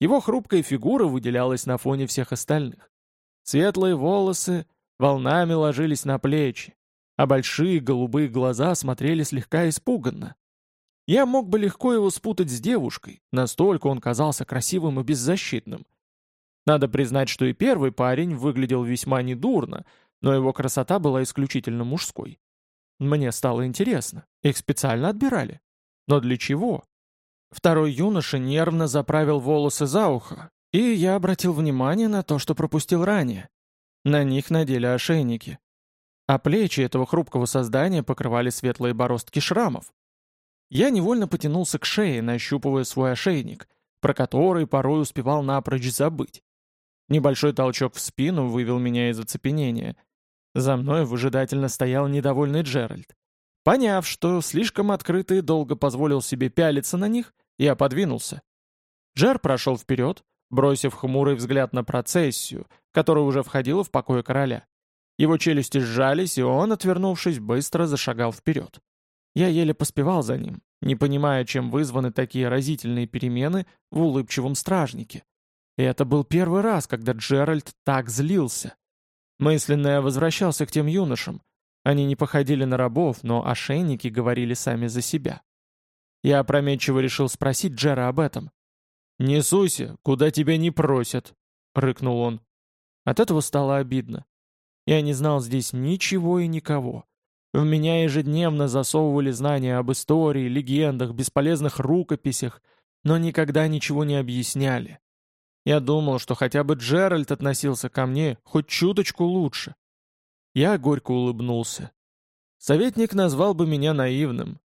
Его хрупкая фигура выделялась на фоне всех остальных. Светлые волосы волнами ложились на плечи, а большие голубые глаза смотрели слегка испуганно. Я мог бы легко его спутать с девушкой, настолько он казался красивым и беззащитным — надо признать, что и первый парень выглядел весьма недурно, но его красота была исключительно мужской. Мне стало интересно, их специально отбирали. Но для чего? Второй юноша нервно заправил волосы за ухо, и я обратил внимание на то, что пропустил ранее. На них надели ошейники. А плечи этого хрупкого создания покрывали светлые бороздки шрамов. Я невольно потянулся к шее, нащупывая свой ошейник, про который порой успевал напрочь забыть. Небольшой толчок в спину вывел меня из оцепенения. За мной выжидательно стоял недовольный Джеральд. Поняв, что слишком открыто и долго позволил себе пялиться на них, я подвинулся. Джер прошел вперед, бросив хмурый взгляд на процессию, которая уже входила в покой короля. Его челюсти сжались, и он, отвернувшись, быстро зашагал вперед. Я еле поспевал за ним, не понимая, чем вызваны такие разительные перемены в улыбчивом стражнике. И это был первый раз, когда Джеральд так злился. Мысленно я возвращался к тем юношам. Они не походили на рабов, но ошейники говорили сами за себя. Я опрометчиво решил спросить Джера об этом. «Не суйся, куда тебя не просят», — рыкнул он. От этого стало обидно. Я не знал здесь ничего и никого. В меня ежедневно засовывали знания об истории, легендах, бесполезных рукописях, но никогда ничего не объясняли. Я думал, что хотя бы Джеральд относился ко мне хоть чуточку лучше. Я горько улыбнулся. советник назвал бы меня наивным.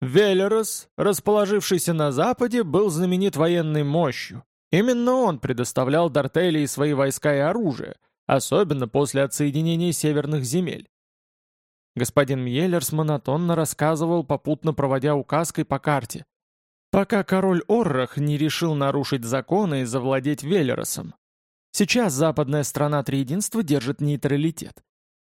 Велерос, расположившийся на западе, был знаменит военной мощью. Именно он предоставлял Дартелии свои войска и оружие, особенно после отсоединения северных земель. Господин Мьеллерс монотонно рассказывал, попутно проводя указкой по карте, пока король Оррах не решил нарушить законы и завладеть Велеросом. Сейчас западная страна Триединства держит нейтралитет.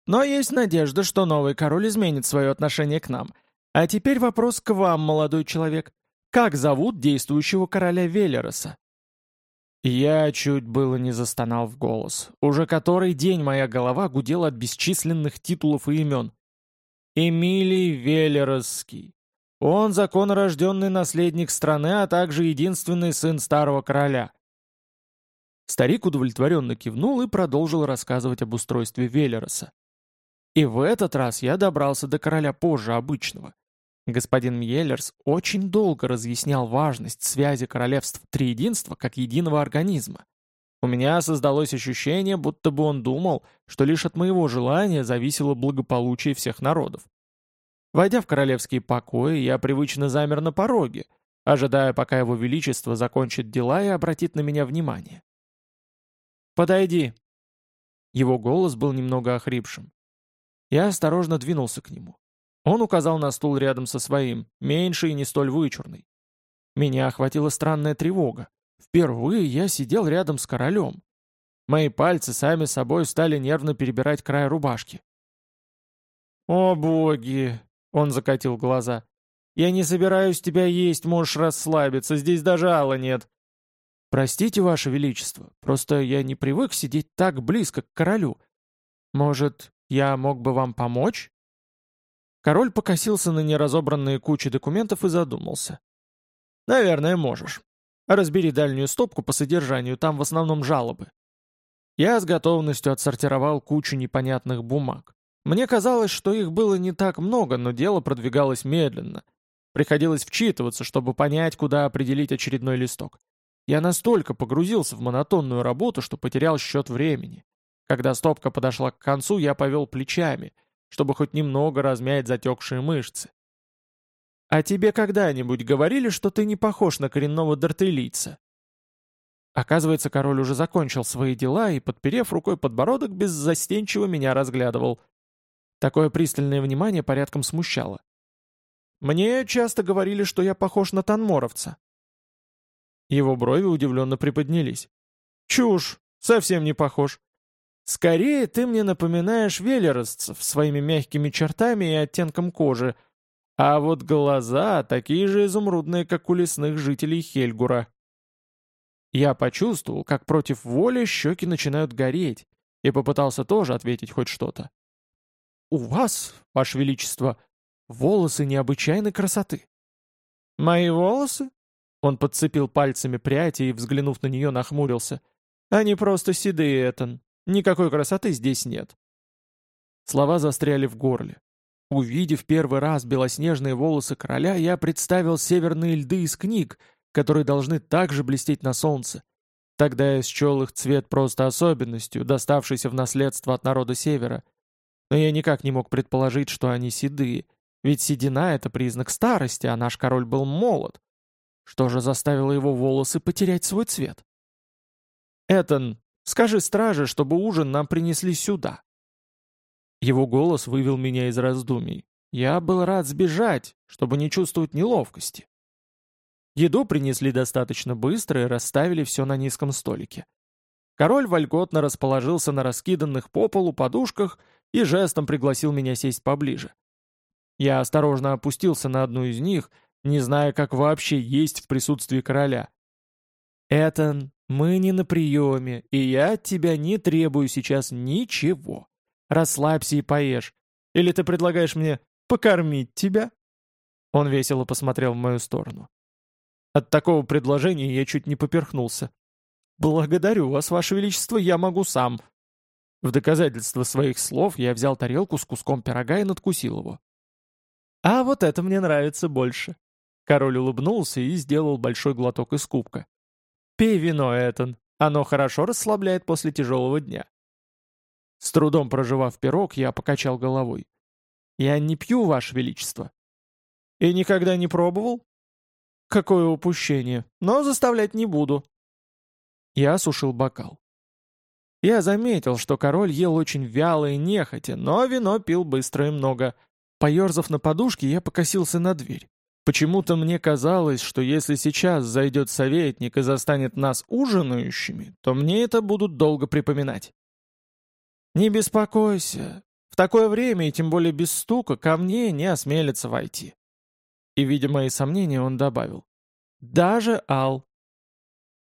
Но есть надежда, что новый король изменит свое отношение к нам. А теперь вопрос к вам, молодой человек. Как зовут действующего короля Велероса? Я чуть было не застонал в голос. Уже который день моя голова гудела от бесчисленных титулов и имен. Эмилий Велеросский. Он законорожденный наследник страны, а также единственный сын старого короля. Старик удовлетворенно кивнул и продолжил рассказывать об устройстве Велероса. И в этот раз я добрался до короля позже обычного. Господин Мьеллерс очень долго разъяснял важность связи королевств Триединства как единого организма. У меня создалось ощущение, будто бы он думал, что лишь от моего желания зависело благополучие всех народов. Войдя в королевские покои, я привычно замер на пороге, ожидая, пока его величество закончит дела и обратит на меня внимание. «Подойди!» Его голос был немного охрипшим. Я осторожно двинулся к нему. Он указал на стул рядом со своим, меньший и не столь вычурный. Меня охватила странная тревога. Впервые я сидел рядом с королем. Мои пальцы сами собой стали нервно перебирать край рубашки. «О боги!» — он закатил глаза. «Я не собираюсь тебя есть, можешь расслабиться, здесь даже Алла нет». «Простите, Ваше Величество, просто я не привык сидеть так близко к королю. Может, я мог бы вам помочь?» Король покосился на неразобранные кучи документов и задумался. «Наверное, можешь. Разбери дальнюю стопку по содержанию, там в основном жалобы». Я с готовностью отсортировал кучу непонятных бумаг. Мне казалось, что их было не так много, но дело продвигалось медленно. Приходилось вчитываться, чтобы понять, куда определить очередной листок. Я настолько погрузился в монотонную работу, что потерял счет времени. Когда стопка подошла к концу, я повел плечами, чтобы хоть немного размять затекшие мышцы. «А тебе когда-нибудь говорили, что ты не похож на коренного дартелийца?» Оказывается, король уже закончил свои дела и, подперев рукой подбородок, беззастенчиво меня разглядывал. Такое пристальное внимание порядком смущало. «Мне часто говорили, что я похож на танморовца». Его брови удивленно приподнялись. «Чушь! Совсем не похож. Скорее ты мне напоминаешь велеросцев своими мягкими чертами и оттенком кожи, а вот глаза такие же изумрудные, как у лесных жителей Хельгура. Я почувствовал, как против воли щеки начинают гореть, и попытался тоже ответить хоть что-то. «У вас, Ваше Величество, волосы необычайной красоты». «Мои волосы?» Он подцепил пальцами прядь и, взглянув на нее, нахмурился. «Они просто седые, Этан. Никакой красоты здесь нет. Слова застряли в горле. Увидев первый раз белоснежные волосы короля, я представил северные льды из книг, которые должны также блестеть на солнце. Тогда я счел их цвет просто особенностью, доставшейся в наследство от народа севера. Но я никак не мог предположить, что они седые, ведь седина — это признак старости, а наш король был молод. Что же заставило его волосы потерять свой цвет? «Этан, Скажи страже, чтобы ужин нам принесли сюда». Его голос вывел меня из раздумий. Я был рад сбежать, чтобы не чувствовать неловкости. Еду принесли достаточно быстро и расставили все на низком столике. Король вольготно расположился на раскиданных по полу подушках и жестом пригласил меня сесть поближе. Я осторожно опустился на одну из них, не зная, как вообще есть в присутствии короля. «Этан, мы не на приеме, и я от тебя не требую сейчас ничего. Расслабься и поешь. Или ты предлагаешь мне покормить тебя?» Он весело посмотрел в мою сторону. От такого предложения я чуть не поперхнулся. «Благодарю вас, ваше величество, я могу сам». В доказательство своих слов я взял тарелку с куском пирога и надкусил его. «А вот это мне нравится больше». Король улыбнулся и сделал большой глоток из кубка. Пей вино, Этан. Оно хорошо расслабляет после тяжелого дня. С трудом проживав пирог, я покачал головой. Я не пью, Ваше Величество». «И никогда не пробовал?» «Какое упущение, но заставлять не буду». Я осушил бокал. Я заметил, что король ел очень вяло и нехотя, но вино пил быстро и много. Поерзав на подушке, я покосился на дверь. Почему-то мне казалось, что если сейчас зайдет советник и застанет нас ужинающими, то мне это будут долго припоминать. «Не беспокойся. В такое время, и тем более без стука, ко мне не осмелится войти». И, видя мои сомнения, он добавил. «Даже Ал».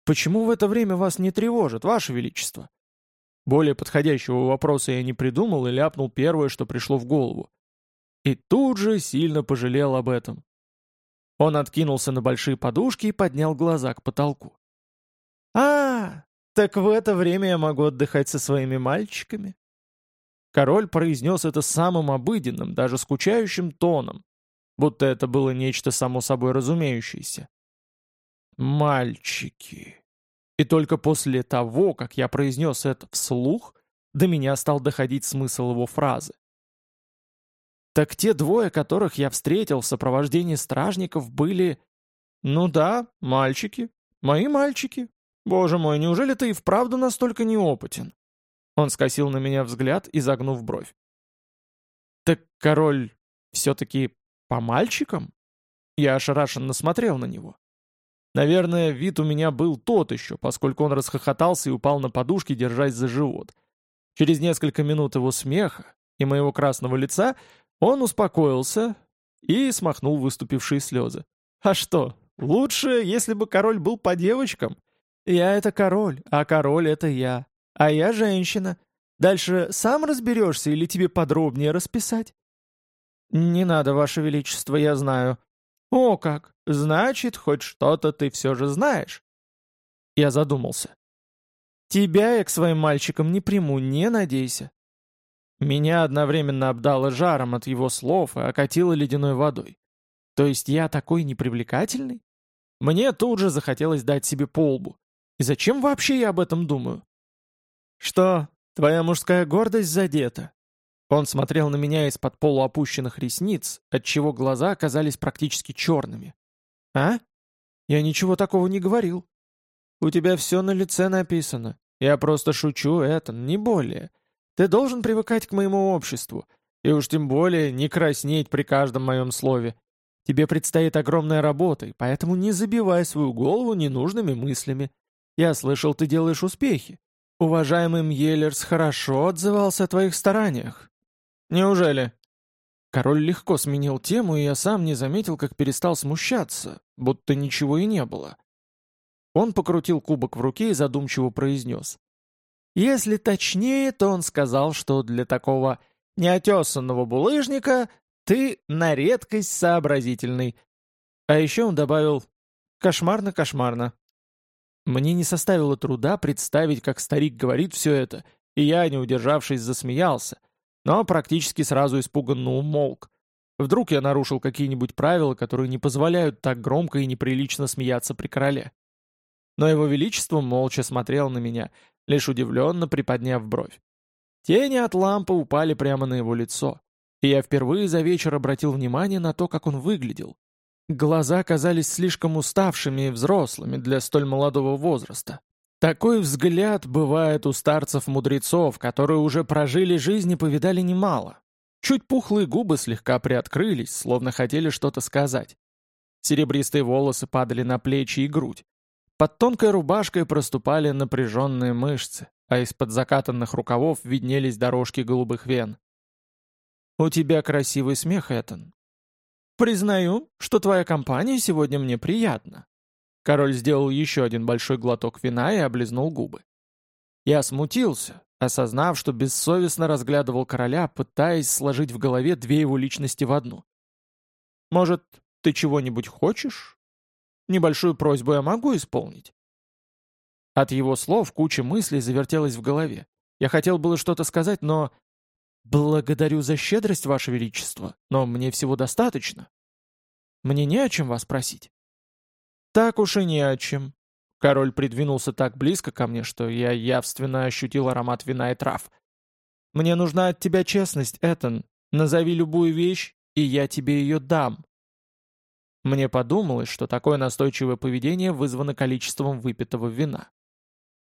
«Почему в это время вас не тревожит, Ваше Величество?» Более подходящего вопроса я не придумал и ляпнул первое, что пришло в голову. И тут же сильно пожалел об этом. Он откинулся на большие подушки и поднял глаза к потолку. «А, так в это время я могу отдыхать со своими мальчиками?» Король произнес это самым обыденным, даже скучающим тоном, будто это было нечто само собой разумеющееся. «Мальчики!» И только после того, как я произнес это вслух, до меня стал доходить смысл его фразы. Так те двое, которых я встретил в сопровождении стражников, были... Ну да, мальчики. Мои мальчики. Боже мой, неужели ты и вправду настолько неопытен? Он скосил на меня взгляд, и загнув бровь. Так король все-таки по мальчикам? Я ошарашенно смотрел на него. Наверное, вид у меня был тот еще, поскольку он расхохотался и упал на подушке, держась за живот. Через несколько минут его смеха и моего красного лица он успокоился и смахнул выступившие слезы. «А что, лучше, если бы король был по девочкам? Я — это король, а король — это я. А я женщина. Дальше сам разберешься или тебе подробнее расписать?» «Не надо, Ваше Величество, я знаю. «О как! Значит, хоть что-то ты все же знаешь!» Я задумался. «Тебя я к своим мальчикам не приму, не надейся!» Меня одновременно обдало жаром от его слов и окатило ледяной водой. То есть я такой непривлекательный? Мне тут же захотелось дать себе полбу. И зачем вообще я об этом думаю? «Что, твоя мужская гордость задета?» Он смотрел на меня из-под полуопущенных ресниц, отчего глаза оказались практически черными. «А? Я ничего такого не говорил. У тебя все на лице написано. Я просто шучу, это, не более. Ты должен привыкать к моему обществу, и уж тем более не краснеть при каждом моем слове. Тебе предстоит огромная работа, поэтому не забивай свою голову ненужными мыслями. Я слышал, ты делаешь успехи. Уважаемый Мьеллерс хорошо отзывался о твоих стараниях. «Неужели?» Король легко сменил тему, и я сам не заметил, как перестал смущаться, будто ничего и не было. Он покрутил кубок в руке и задумчиво произнес. Если точнее, то он сказал, что для такого неотесанного булыжника ты на редкость сообразительный. А еще он добавил «кошмарно-кошмарно». Мне не составило труда представить, как старик говорит все это, и я, не удержавшись, засмеялся, но практически сразу испуганно умолк. Вдруг я нарушил какие-нибудь правила, которые не позволяют так громко и неприлично смеяться при короле. Но его величество молча смотрел на меня, лишь удивленно приподняв бровь. Тени от лампы упали прямо на его лицо, и я впервые за вечер обратил внимание на то, как он выглядел. Глаза казались слишком уставшими и взрослыми для столь молодого возраста. Такой взгляд бывает у старцев-мудрецов, которые уже прожили жизнь и повидали немало. Чуть пухлые губы слегка приоткрылись, словно хотели что-то сказать. Серебристые волосы падали на плечи и грудь. Под тонкой рубашкой проступали напряженные мышцы, а из-под закатанных рукавов виднелись дорожки голубых вен. «У тебя красивый смех, Этан. Признаю, что твоя компания сегодня мне приятна», Король сделал еще один большой глоток вина и облизнул губы. Я смутился, осознав, что бессовестно разглядывал короля, пытаясь сложить в голове две его личности в одну. «Может, ты чего-нибудь хочешь? Небольшую просьбу я могу исполнить?» От его слов куча мыслей завертелась в голове. Я хотел было что-то сказать, но... «Благодарю за щедрость, Ваше Величество, но мне всего достаточно. Мне не о чем вас просить». «Так уж и не о чем». Король придвинулся так близко ко мне, что я явственно ощутил аромат вина и трав. «Мне нужна от тебя честность, Этан. Назови любую вещь, и я тебе ее дам. Мне подумалось, что такое настойчивое поведение вызвано количеством выпитого вина.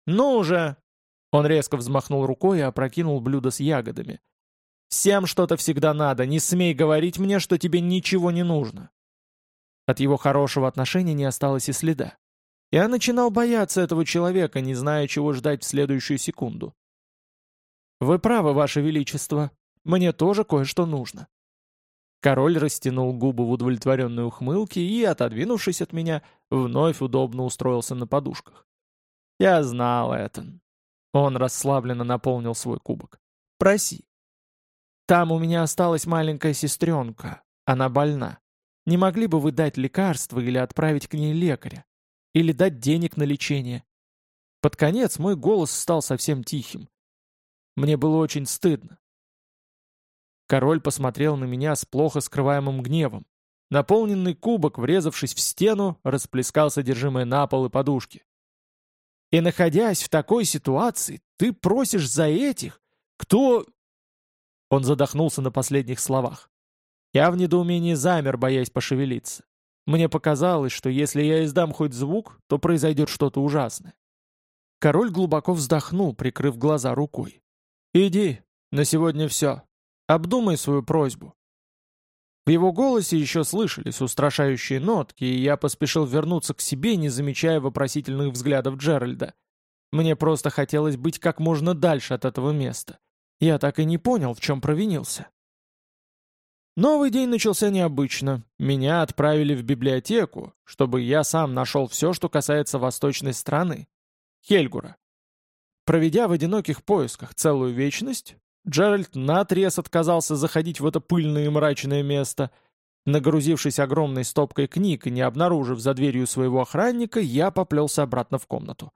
«Ну уже!» Он резко взмахнул рукой и опрокинул блюдо с ягодами. «Всем что-то всегда надо, не смей говорить мне, что тебе ничего не нужно!» От его хорошего отношения не осталось и следа. Я начинал бояться этого человека, не зная, чего ждать в следующую секунду. «Вы правы, Ваше Величество. Мне тоже кое-что нужно». Король растянул губы в удовлетворенной ухмылке и, отодвинувшись от меня, вновь удобно устроился на подушках. «Я знал это». Он расслабленно наполнил свой кубок. «Проси». «Там у меня осталась маленькая сестренка. Она больна. Не могли бы вы дать лекарство или отправить к ней лекаря? Или дать денег на лечение?» Под конец мой голос стал совсем тихим. Мне было очень стыдно. Король посмотрел на меня с плохо скрываемым гневом. Наполненный кубок, врезавшись в стену, расплескал содержимое на пол и подушки. «И находясь в такой ситуации, ты просишь за этих, кто...» Он задохнулся на последних словах. Я в недоумении замер, боясь пошевелиться. Мне показалось, что если я издам хоть звук, то произойдет что-то ужасное. Король глубоко вздохнул, прикрыв глаза рукой. «Иди, на сегодня все. Обдумай свою просьбу». В его голосе еще слышались устрашающие нотки, и я поспешил вернуться к себе, не замечая вопросительных взглядов Джеральда. Мне просто хотелось быть как можно дальше от этого места. Я так и не понял, в чем провинился. Новый день начался необычно. Меня отправили в библиотеку, чтобы я сам нашел все, что касается восточной страны. Хельгура. Проведя в одиноких поисках целую вечность, Джеральд наотрез отказался заходить в это пыльное и мрачное место. Нагрузившись огромной стопкой книг и не обнаружив за дверью своего охранника, я поплелся обратно в комнату.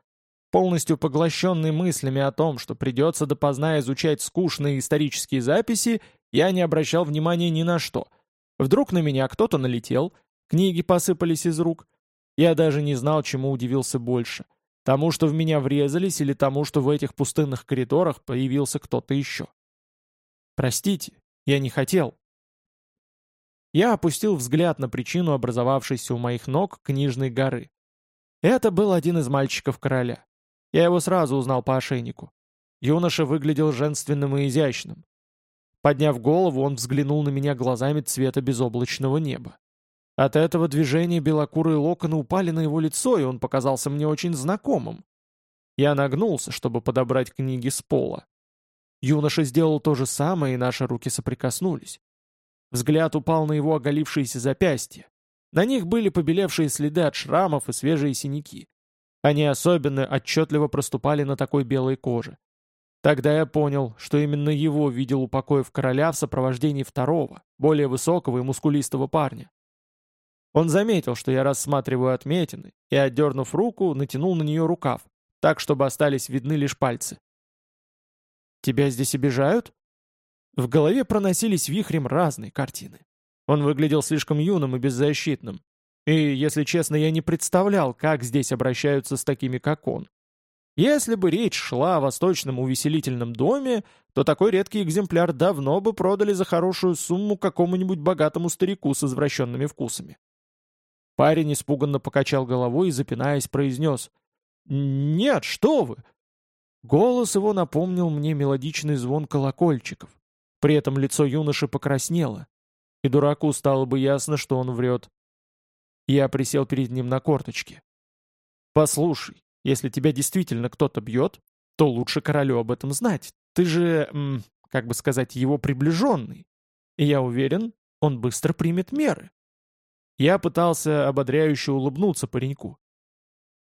Полностью поглощенный мыслями о том, что придется допоздна изучать скучные исторические записи, я не обращал внимания ни на что. Вдруг на меня кто-то налетел, книги посыпались из рук. Я даже не знал, чему удивился больше. Тому, что в меня врезались, или тому, что в этих пустынных коридорах появился кто-то еще. Простите, я не хотел. Я опустил взгляд на причину образовавшейся у моих ног книжной горы. Это был один из мальчиков короля. Я его сразу узнал по ошейнику. Юноша выглядел женственным и изящным. Подняв голову, он взглянул на меня глазами цвета безоблачного неба. От этого движения белокурые локоны упали на его лицо, и он показался мне очень знакомым. Я нагнулся, чтобы подобрать книги с пола. Юноша сделал то же самое, и наши руки соприкоснулись. Взгляд упал на его оголившиеся запястья. На них были побелевшие следы от шрамов и свежие синяки. Они особенно отчетливо проступали на такой белой коже. Тогда я понял, что именно его видел у короля в сопровождении второго, более высокого и мускулистого парня. Он заметил, что я рассматриваю отметины, и, отдернув руку, натянул на нее рукав, так, чтобы остались видны лишь пальцы. «Тебя здесь обижают?» В голове проносились вихрем разные картины. Он выглядел слишком юным и беззащитным. И, если честно, я не представлял, как здесь обращаются с такими, как он. Если бы речь шла о восточном увеселительном доме, то такой редкий экземпляр давно бы продали за хорошую сумму какому-нибудь богатому старику с извращенными вкусами. Парень испуганно покачал головой и, запинаясь, произнес «Нет, что вы!» Голос его напомнил мне мелодичный звон колокольчиков. При этом лицо юноши покраснело, и дураку стало бы ясно, что он врет. Я присел перед ним на корточки. «Послушай, если тебя действительно кто-то бьет, то лучше королю об этом знать. Ты же, как бы сказать, его приближенный. И я уверен, он быстро примет меры. Я пытался ободряюще улыбнуться пареньку.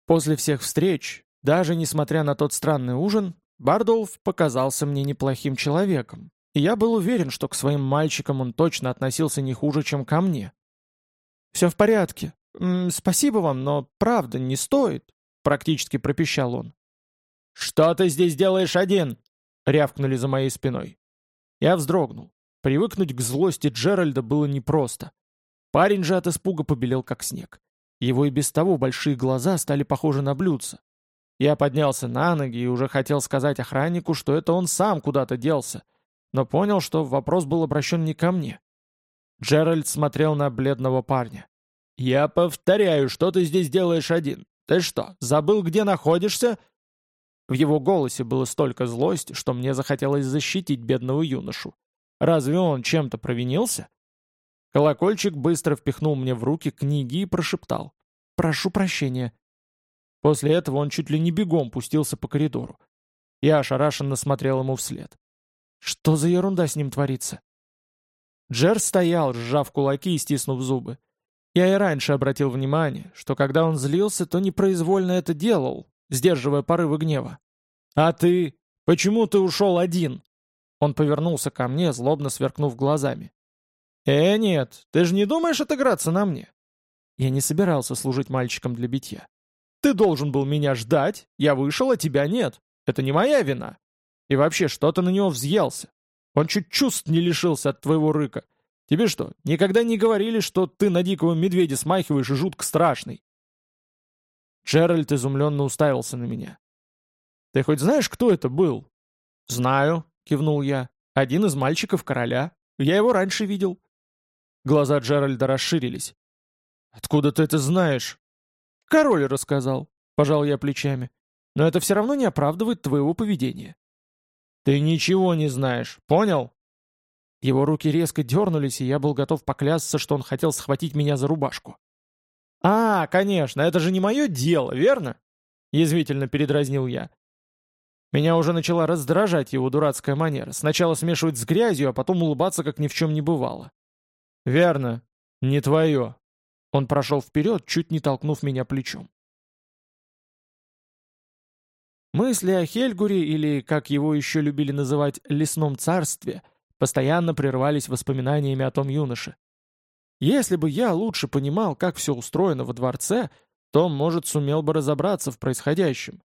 После всех встреч, даже несмотря на тот странный ужин, Бардолф показался мне неплохим человеком, и я был уверен, что к своим мальчикам он точно относился не хуже, чем ко мне. «Все в порядке. М -м, спасибо вам, но правда не стоит. Практически пропищал он. «Что ты здесь делаешь один?» — рявкнули за моей спиной. Я вздрогнул. Привыкнуть к злости Джеральда было непросто. Парень же от испуга побелел как снег. Его и без того большие глаза стали похожи на блюдца. Я поднялся на ноги и уже хотел сказать охраннику, что это он сам куда-то делся. но понял, что вопрос был обращен не ко мне. Джеральд смотрел на бледного парня. «Я повторяю, что ты здесь делаешь один? Ты что, забыл, где находишься?» В его голосе было столько злости, что мне захотелось защитить бедного юношу. Разве он чем-то провинился? Колокольчик быстро впихнул мне в руки книги и прошептал. «Прошу прощения». После этого он чуть ли не бегом пустился по коридору. Я ошарашенно смотрел ему вслед. Что за ерунда с ним творится? Джер стоял, сжав кулаки и стиснув зубы. Я и раньше обратил внимание, что когда он злился, то непроизвольно это делал, сдерживая порывы гнева. «А ты? Почему ты ушел один?» Он повернулся ко мне, злобно сверкнув глазами. «Э, нет, ты же не думаешь отыграться на мне?» Я не собирался служить мальчиком для битья. «Ты должен был меня ждать, я вышел, а тебя нет. Это не моя вина. И вообще, что ты на него взъелся? Он чуть чувств не лишился от твоего рыка. Тебе что, никогда не говорили, что ты на дикого медведя смахиваешь и жутко страшный?» Джеральд изумленно уставился на меня. «Ты хоть знаешь, кто это был?» «Знаю», — кивнул я. «Один из мальчиков короля. Я его раньше видел». Глаза Джеральда расширились. «Откуда ты это знаешь?» «Король рассказал», — пожал я плечами. «Но это все равно не оправдывает твоего поведения». «Ты ничего не знаешь, понял?» Его руки резко дернулись, и я был готов поклясться, что он хотел схватить меня за рубашку. «А, конечно, это же не мое дело, верно?» Язвительно передразнил я. Меня уже начала раздражать его дурацкая манера. Сначала смешивать с грязью, а потом улыбаться, как ни в чем не бывало. «Верно. Не твое». Он прошел вперед, чуть не толкнув меня плечом. Мысли о Хельгуре, или, как его еще любили называть, лесном царстве, постоянно прерывались воспоминаниями о том юноше. Если бы я лучше понимал, как все устроено во дворце, то, может, сумел бы разобраться в происходящем.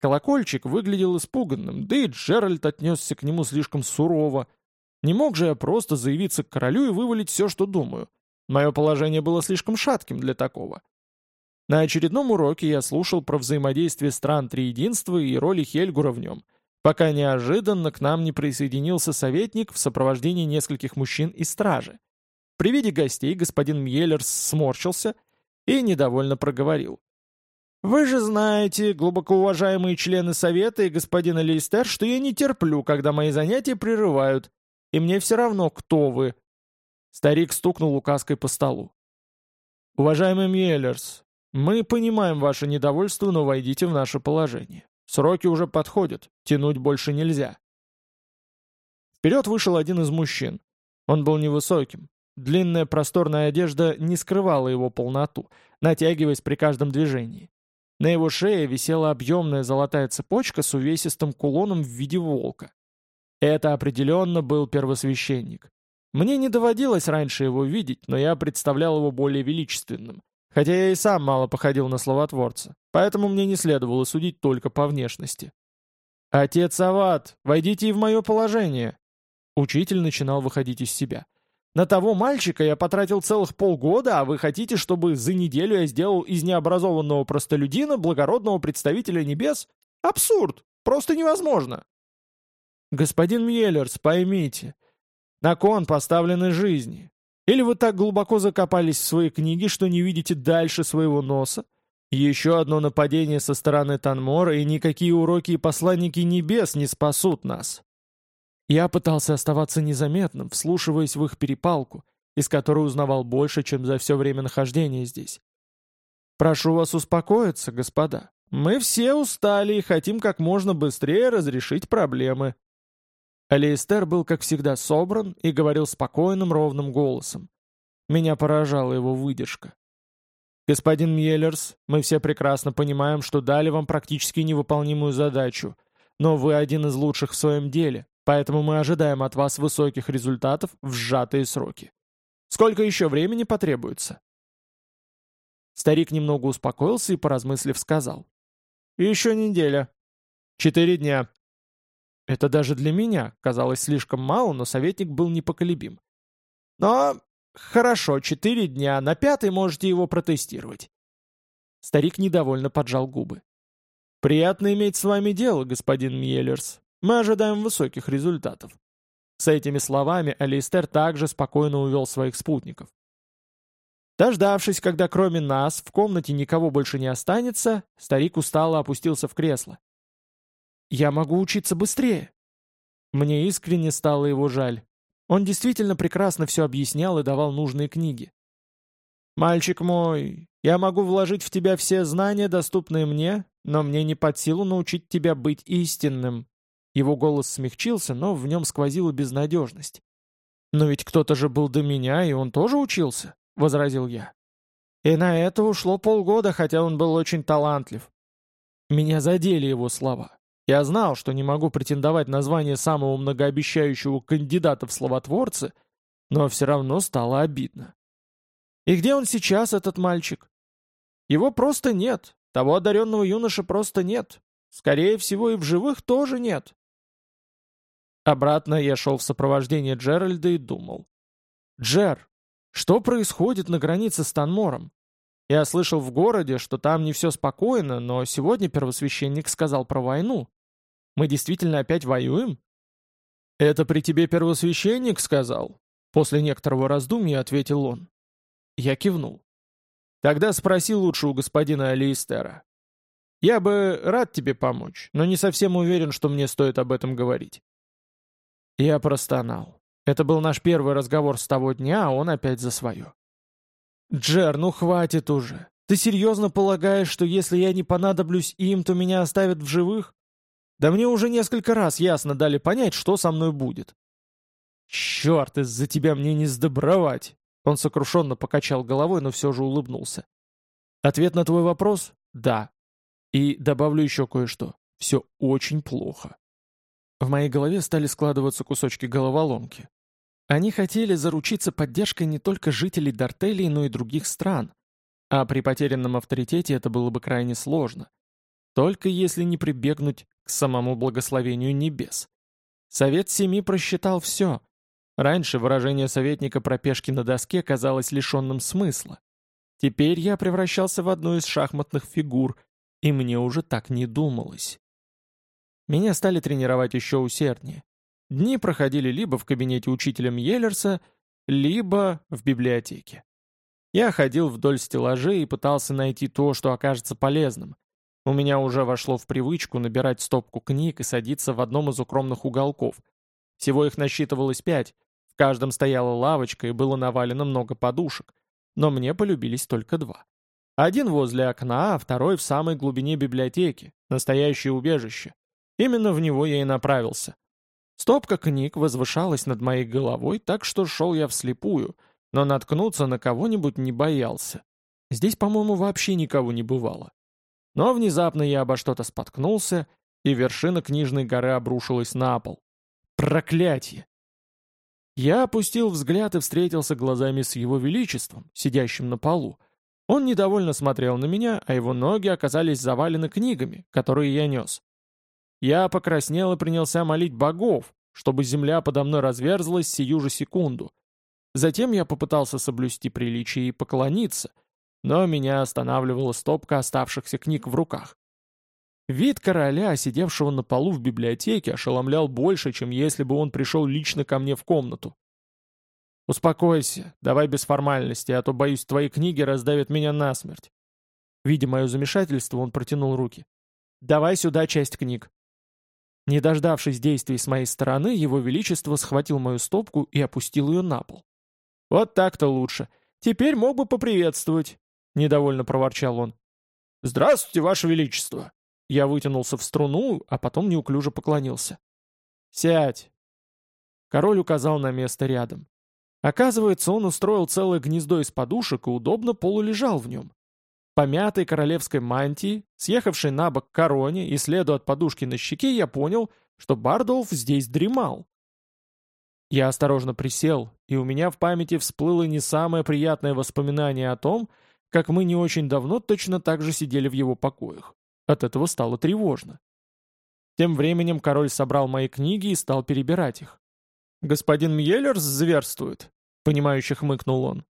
Колокольчик выглядел испуганным, да и Джеральд отнесся к нему слишком сурово. Не мог же я просто заявиться к королю и вывалить все, что думаю. Мое положение было слишком шатким для такого. На очередном уроке я слушал про взаимодействие стран Триединства и роли Хельгура в нем, пока неожиданно к нам не присоединился советник в сопровождении нескольких мужчин из стражи. При виде гостей господин Мьеллерс сморщился и недовольно проговорил. «Вы же знаете, глубоко уважаемые члены Совета и господин Лейстер, что я не терплю, когда мои занятия прерывают, и мне все равно, кто вы». Старик стукнул указкой по столу. «Уважаемый Мьеллерс, мы понимаем ваше недовольство, но войдите в наше положение. Сроки уже подходят, тянуть больше нельзя». Вперед вышел один из мужчин. Он был невысоким, Длинная просторная одежда не скрывала его полноту, натягиваясь при каждом движении. На его шее висела объемная золотая цепочка с увесистым кулоном в виде волка. Это определенно был первосвященник. Мне не доводилось раньше его видеть, но я представлял его более величественным, хотя я и сам мало походил на словотворца, поэтому мне не следовало судить только по внешности. «Отец Ават, войдите и в мое положение!» Учитель начинал выходить из себя. На того мальчика я потратил целых полгода, а вы хотите, чтобы за неделю я сделал из необразованного простолюдина благородного представителя небес? Абсурд! Просто невозможно!» «Господин Мьеллерс, поймите, на кон поставлены жизни. Или вы так глубоко закопались в свои книги, что не видите дальше своего носа? Еще одно нападение со стороны Танмора, и никакие уроки и посланники небес не спасут нас. Я пытался оставаться незаметным, вслушиваясь в их перепалку, из которой узнавал больше, чем за все время нахождения здесь. «Прошу вас успокоиться, господа. Мы все устали и хотим как можно быстрее разрешить проблемы». Алиэстер был, как всегда, собран и говорил спокойным, ровным голосом. Меня поражала его выдержка. «Господин Мьеллерс, мы все прекрасно понимаем, что дали вам практически невыполнимую задачу, но вы один из лучших в своем деле, Поэтому мы ожидаем от вас высоких результатов в сжатые сроки. Сколько еще времени потребуется?» Старик немного успокоился и, поразмыслив, сказал. «Еще неделя. Четыре дня». Это даже для меня казалось слишком мало, но советник был непоколебим. «Но хорошо, четыре дня, на пятый можете его протестировать». Старик недовольно поджал губы. «Приятно иметь с вами дело, господин Мьеллерс. Мы ожидаем высоких результатов. С этими словами Алистер также спокойно увел своих спутников. Дождавшись, когда кроме нас в комнате никого больше не останется, старик устало опустился в кресло. «Я могу учиться быстрее». Мне искренне стало его жаль. Он действительно прекрасно все объяснял и давал нужные книги. «Мальчик мой, я могу вложить в тебя все знания, доступные мне, но мне не под силу научить тебя быть истинным». Его голос смягчился, но в нем сквозила безнадежность. «Но ведь кто-то же был до меня, и он тоже учился», — возразил я. «И на это ушло полгода, хотя он был очень талантлив». Меня задели его слова. Я знал, что не могу претендовать на звание самого многообещающего кандидата в словотворцы, но все равно стало обидно. И где он сейчас, этот мальчик? Его просто нет. Того одаренного юноша просто нет. Скорее всего, и в живых тоже нет. Обратно я шел в сопровождении Джеральда и думал. «Джер, что происходит на границе с Танмором? Я слышал в городе, что там не все спокойно, но сегодня первосвященник сказал про войну. Мы действительно опять воюем?» «Это при тебе первосвященник сказал?» После некоторого раздумья ответил он. Я кивнул. «Тогда спроси лучше у господина Алиестера. Я бы рад тебе помочь, но не совсем уверен, что мне стоит об этом говорить». Я простонал. Это был наш первый разговор с того дня, а он опять за свое. «Джер, ну хватит уже. Ты серьезно полагаешь, что если я не понадоблюсь им, то меня оставят в живых? Да мне уже несколько раз ясно дали понять, что со мной будет. Черт, из-за тебя мне не сдобровать. Он сокрушенно покачал головой, но все же улыбнулся. Ответ на твой вопрос — да. И добавлю еще кое-что. Все очень плохо. В моей голове стали складываться кусочки головоломки. Они хотели заручиться поддержкой не только жителей Дартелии, но и других стран. А при потерянном авторитете это было бы крайне сложно. Только если не прибегнуть к самому благословению небес. Совет Семи просчитал все. Раньше выражение советника про пешки на доске казалось лишенным смысла. Теперь я превращался в одну из шахматных фигур, и мне уже так не думалось. Меня стали тренировать еще усерднее. Дни проходили либо в кабинете учителя Мьеллерса, либо в библиотеке. Я ходил вдоль стеллажей и пытался найти то, что окажется полезным, у меня уже вошло в привычку набирать стопку книг и садиться в одном из укромных уголков. Всего их насчитывалось пять, в каждом стояла лавочка и было навалено много подушек, но мне полюбились только два. Один возле окна, а второй в самой глубине библиотеки, настоящее убежище. Именно в него я и направился. Стопка книг возвышалась над моей головой, так что шел я вслепую, но наткнуться на кого-нибудь не боялся. Здесь, по-моему, вообще никого не бывало. Но внезапно я обо что-то споткнулся, и вершина книжной горы обрушилась на пол. Проклятье! Я опустил взгляд и встретился глазами с его величеством, сидящим на полу. Он недовольно смотрел на меня, а его ноги оказались завалены книгами, которые я нес. Я покраснел и принялся молить богов, чтобы земля подо мной разверзлась сию же секунду. Затем я попытался соблюсти приличие и поклониться — но меня останавливала стопка оставшихся книг в руках. Вид короля, сидевшего на полу в библиотеке, ошеломлял больше, чем если бы он пришел лично ко мне в комнату. «Успокойся, давай без формальности, а то, боюсь, твои книги раздавят меня насмерть». Видя мое замешательство, он протянул руки. «Давай сюда часть книг». Не дождавшись действий с моей стороны, его величество схватил мою стопку и опустил ее на пол. «Вот так-то лучше. Теперь мог бы поприветствовать. — недовольно проворчал он. «Здравствуйте, Ваше Величество!» Я вытянулся в струну, а потом неуклюже поклонился. «Сядь!» Король указал на место рядом. Оказывается, он устроил целое гнездо из подушек и удобно полулежал в нем. Помятой королевской мантии, съехавшей на бок короне и следу от подушки на щеке, я понял, что Бардолф здесь дремал. Я осторожно присел, и у меня в памяти всплыло не самое приятное воспоминание о том, как мы не очень давно точно так же сидели в его покоях. От этого стало тревожно. Тем временем король собрал мои книги и стал перебирать их. «Господин Мьеллерс зверствует», — понимающе хмыкнул он.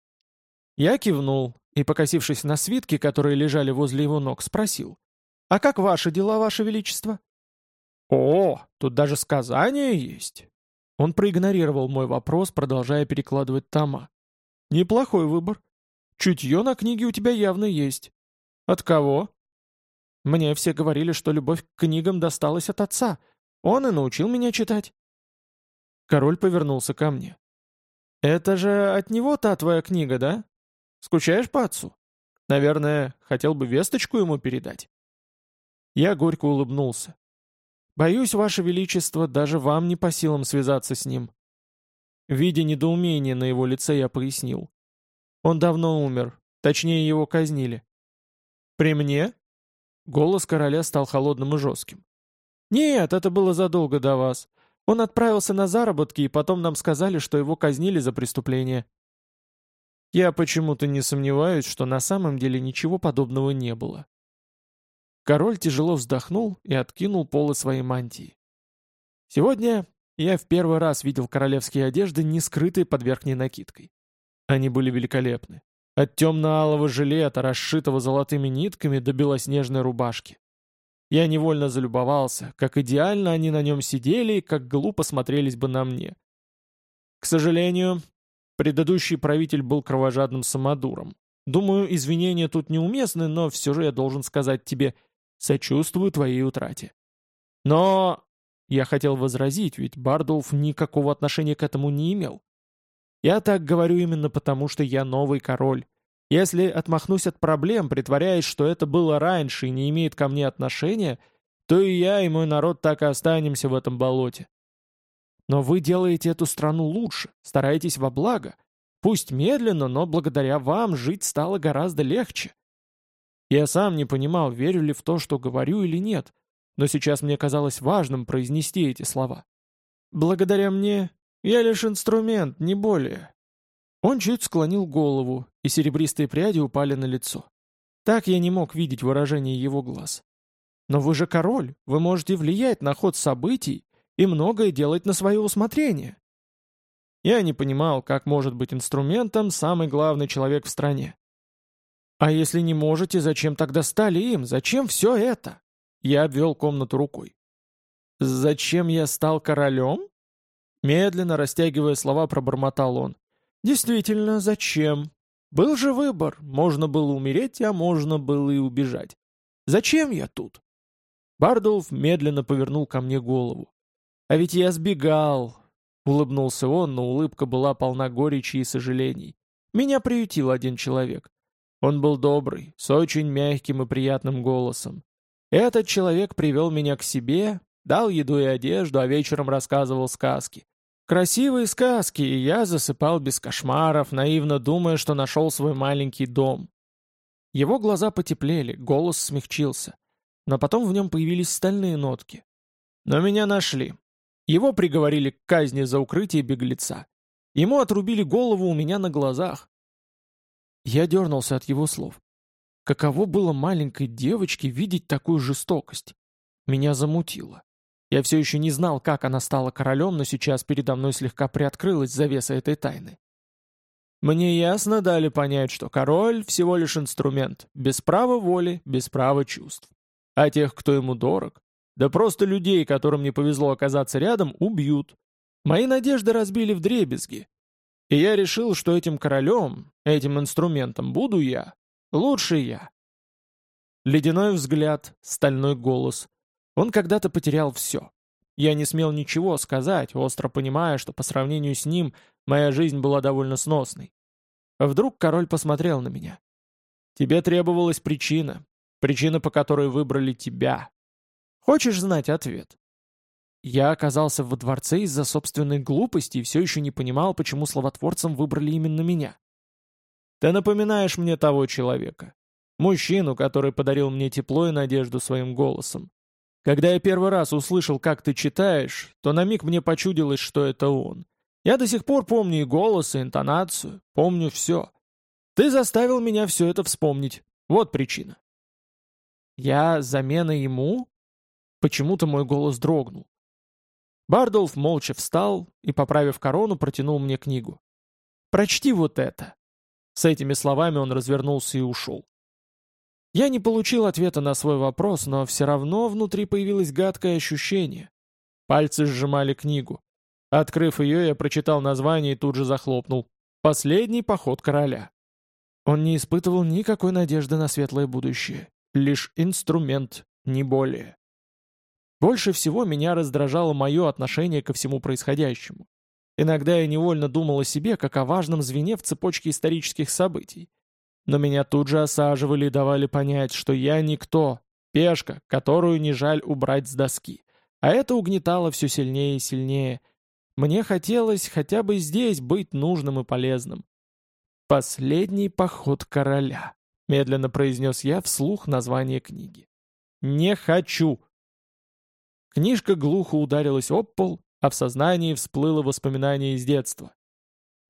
Я кивнул и, покосившись на свитки, которые лежали возле его ног, спросил. «А как ваши дела, ваше величество?» «О, тут даже сказания есть!» Он проигнорировал мой вопрос, продолжая перекладывать тома. «Неплохой выбор. Чутье на книге у тебя явно есть. От кого?» «Мне все говорили, что любовь к книгам досталась от отца. Он и научил меня читать». Король повернулся ко мне. «Это же от него та твоя книга, да? Скучаешь по отцу? Наверное, хотел бы весточку ему передать?» Я горько улыбнулся. «Боюсь, Ваше Величество, даже вам не по силам связаться с ним». Видя недоумение на его лице, я пояснил. «Он давно умер, точнее, его казнили». «При мне?» Голос короля стал холодным и жестким. «Нет, это было задолго до вас. Он отправился на заработки, и потом нам сказали, что его казнили за преступление». Я почему-то не сомневаюсь, что на самом деле ничего подобного не было. Король тяжело вздохнул и откинул полы своей мантии. Сегодня я в первый раз видел королевские одежды, не скрытые под верхней накидкой. Они были великолепны. От темно-алого жилета, расшитого золотыми нитками, до белоснежной рубашки. Я невольно залюбовался, как идеально они на нем сидели и как глупо смотрелись бы на мне. К сожалению, предыдущий правитель был кровожадным самодуром. Думаю, извинения тут неуместны, но все же я должен сказать тебе – Сочувствую твоей утрате. Но... Я хотел возразить, ведь Бардулф никакого отношения к этому не имел. Я так говорю именно потому, что я новый король. Если отмахнусь от проблем, притворяясь, что это было раньше и не имеет ко мне отношения, то и я, и мой народ так и останемся в этом болоте. Но вы делаете эту страну лучше, стараетесь во благо. Пусть медленно, но благодаря вам жить стало гораздо легче. Я сам не понимал, верю ли в то, что говорю или нет, но сейчас мне казалось важным произнести эти слова. «Благодаря мне я лишь инструмент, не более». Он чуть склонил голову, и серебристые пряди упали на лицо. Так я не мог видеть выражение его глаз. «Но вы же король, вы можете влиять на ход событий и многое делать на свое усмотрение». Я не понимал, как может быть инструментом самый главный человек в стране. «А если не можете, зачем тогда стали им? Зачем все это?» Я обвел комнату рукой. «Зачем я стал королем?» Медленно растягивая слова, пробормотал он. «Действительно, зачем? Был же выбор. Можно было умереть, а можно было и убежать. Зачем я тут?» Бардулф медленно повернул ко мне голову. «А ведь я сбегал!» Улыбнулся он, но улыбка была полна горечи и сожалений. «Меня приютил один человек. Он был добрый, с очень мягким и приятным голосом. Этот человек привел меня к себе, дал еду и одежду, а вечером рассказывал сказки. Красивые сказки, и я засыпал без кошмаров, наивно думая, что нашел свой маленький дом. Его глаза потеплели, голос смягчился. Но потом в нем появились стальные нотки. Но меня нашли. Его приговорили к казни за укрытие беглеца. Ему отрубили голову у меня на глазах. Я дернулся от его слов. Каково было маленькой девочке видеть такую жестокость? Меня замутило. Я все еще не знал, как она стала королем, но сейчас передо мной слегка приоткрылась завеса этой тайны. Мне ясно дали понять, что король всего лишь инструмент, без права воли, без права чувств. А тех, кто ему дорог, да просто людей, которым не повезло оказаться рядом, убьют. Мои надежды разбили в дребезги, и я решил, что этим королем, этим инструментом буду я. Лучше я. Ледяной взгляд, стальной голос. Он когда-то потерял все. Я не смел ничего сказать, остро понимая, что по сравнению с ним моя жизнь была довольно сносной. Вдруг король посмотрел на меня. «Тебе требовалась причина. Причина, по которой выбрали тебя. Хочешь знать ответ?» Я оказался во дворце из-за собственной глупости и все еще не понимал, почему словотворцам выбрали именно меня. Ты напоминаешь мне того человека. Мужчину, который подарил мне тепло и надежду своим голосом. Когда я первый раз услышал, как ты читаешь, то на миг мне почудилось, что это он. Я до сих пор помню и голос, и интонацию, помню все. Ты заставил меня все это вспомнить. Вот причина. Я замена ему? Почему-то мой голос дрогнул. Бардолф молча встал и, поправив корону, протянул мне книгу. «Прочти вот это!» С этими словами он развернулся и ушел. Я не получил ответа на свой вопрос, но все равно внутри появилось гадкое ощущение. Пальцы сжимали книгу. Открыв ее, я прочитал название и тут же захлопнул. «Последний поход короля». Он не испытывал никакой надежды на светлое будущее. Лишь инструмент, не более. Больше всего меня раздражало мое отношение ко всему происходящему. Иногда я невольно думал о себе, как о важном звене в цепочке исторических событий. Но меня тут же осаживали и давали понять, что я никто, пешка, которую не жаль убрать с доски. А это угнетало все сильнее и сильнее. Мне хотелось хотя бы здесь быть нужным и полезным. «Последний поход короля», — медленно произнес я вслух название книги. «Не хочу!» Книжка глухо ударилась об пол, а в сознании всплыло воспоминание из детства.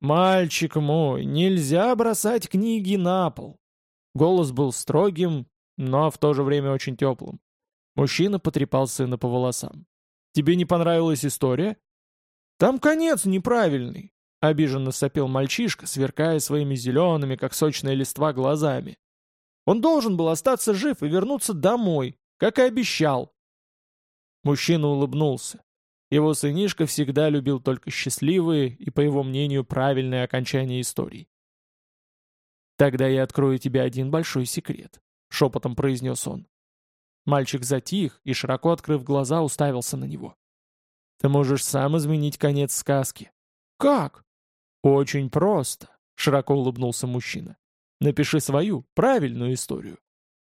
«Мальчик мой, нельзя бросать книги на пол!» Голос был строгим, но в то же время очень теплым. Мужчина потрепал сына по волосам. «Тебе не понравилась история?» «Там конец неправильный», — обиженно сопел мальчишка, сверкая своими зелеными, как сочная листва, глазами. «Он должен был остаться жив и вернуться домой, как и обещал». Мужчина улыбнулся. Его сынишка всегда любил только счастливые и, по его мнению, правильные окончания историй. «Тогда я открою тебе один большой секрет», — шепотом произнес он. Мальчик затих и, широко открыв глаза, уставился на него. «Ты можешь сам изменить конец сказки». «Как?» «Очень просто», — широко улыбнулся мужчина. «Напиши свою, правильную историю.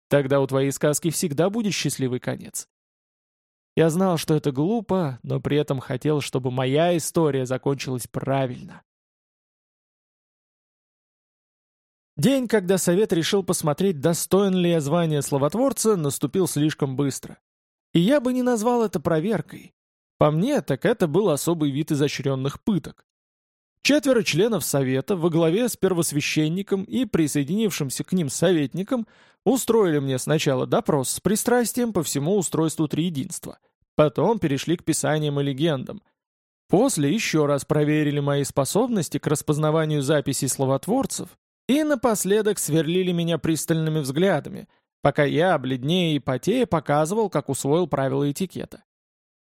Тогда у твоей сказки всегда будет счастливый конец. Я знал, что это глупо, но при этом хотел, чтобы моя история закончилась правильно. День, когда Совет решил посмотреть, достоин ли я звания словотворца, наступил слишком быстро. И я бы не назвал это проверкой. По мне, так это был особый вид изощренных пыток. Четверо членов Совета во главе с первосвященником и присоединившимся к ним советником устроили мне сначала допрос с пристрастием по всему устройству Триединства. Потом перешли к писаниям и легендам. После еще раз проверили мои способности к распознаванию записей словотворцев и напоследок сверлили меня пристальными взглядами, пока я, бледнее и потея, показывал, как усвоил правила этикета.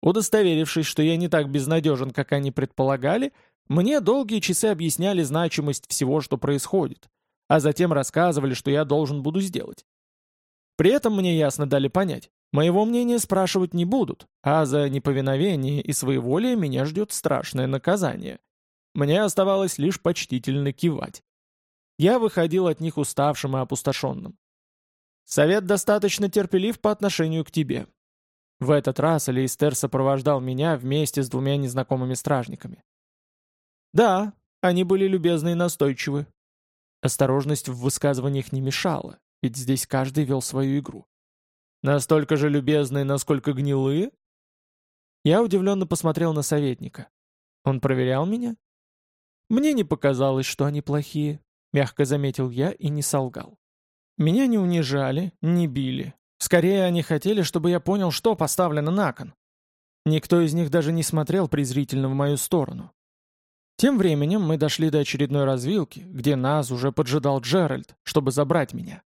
Удостоверившись, что я не так безнадежен, как они предполагали, мне долгие часы объясняли значимость всего, что происходит, а затем рассказывали, что я должен буду сделать. При этом мне ясно дали понять, Моего мнения спрашивать не будут, а за неповиновение и своеволие меня ждет страшное наказание. Мне оставалось лишь почтительно кивать. Я выходил от них уставшим и опустошенным. Совет достаточно терпелив по отношению к тебе. В этот раз Алейстер сопровождал меня вместе с двумя незнакомыми стражниками. Да, они были любезны и настойчивы. Осторожность в высказываниях не мешала, ведь здесь каждый вел свою игру. Настолько же любезные, насколько гнилые? Я удивленно посмотрел на советника. Он проверял меня? Мне не показалось, что они плохие, мягко заметил я и не солгал. Меня не унижали, не били. Скорее, они хотели, чтобы я понял, что поставлено на кон. Никто из них даже не смотрел презрительно в мою сторону. Тем временем мы дошли до очередной развилки, где нас уже поджидал Джеральд, чтобы забрать меня.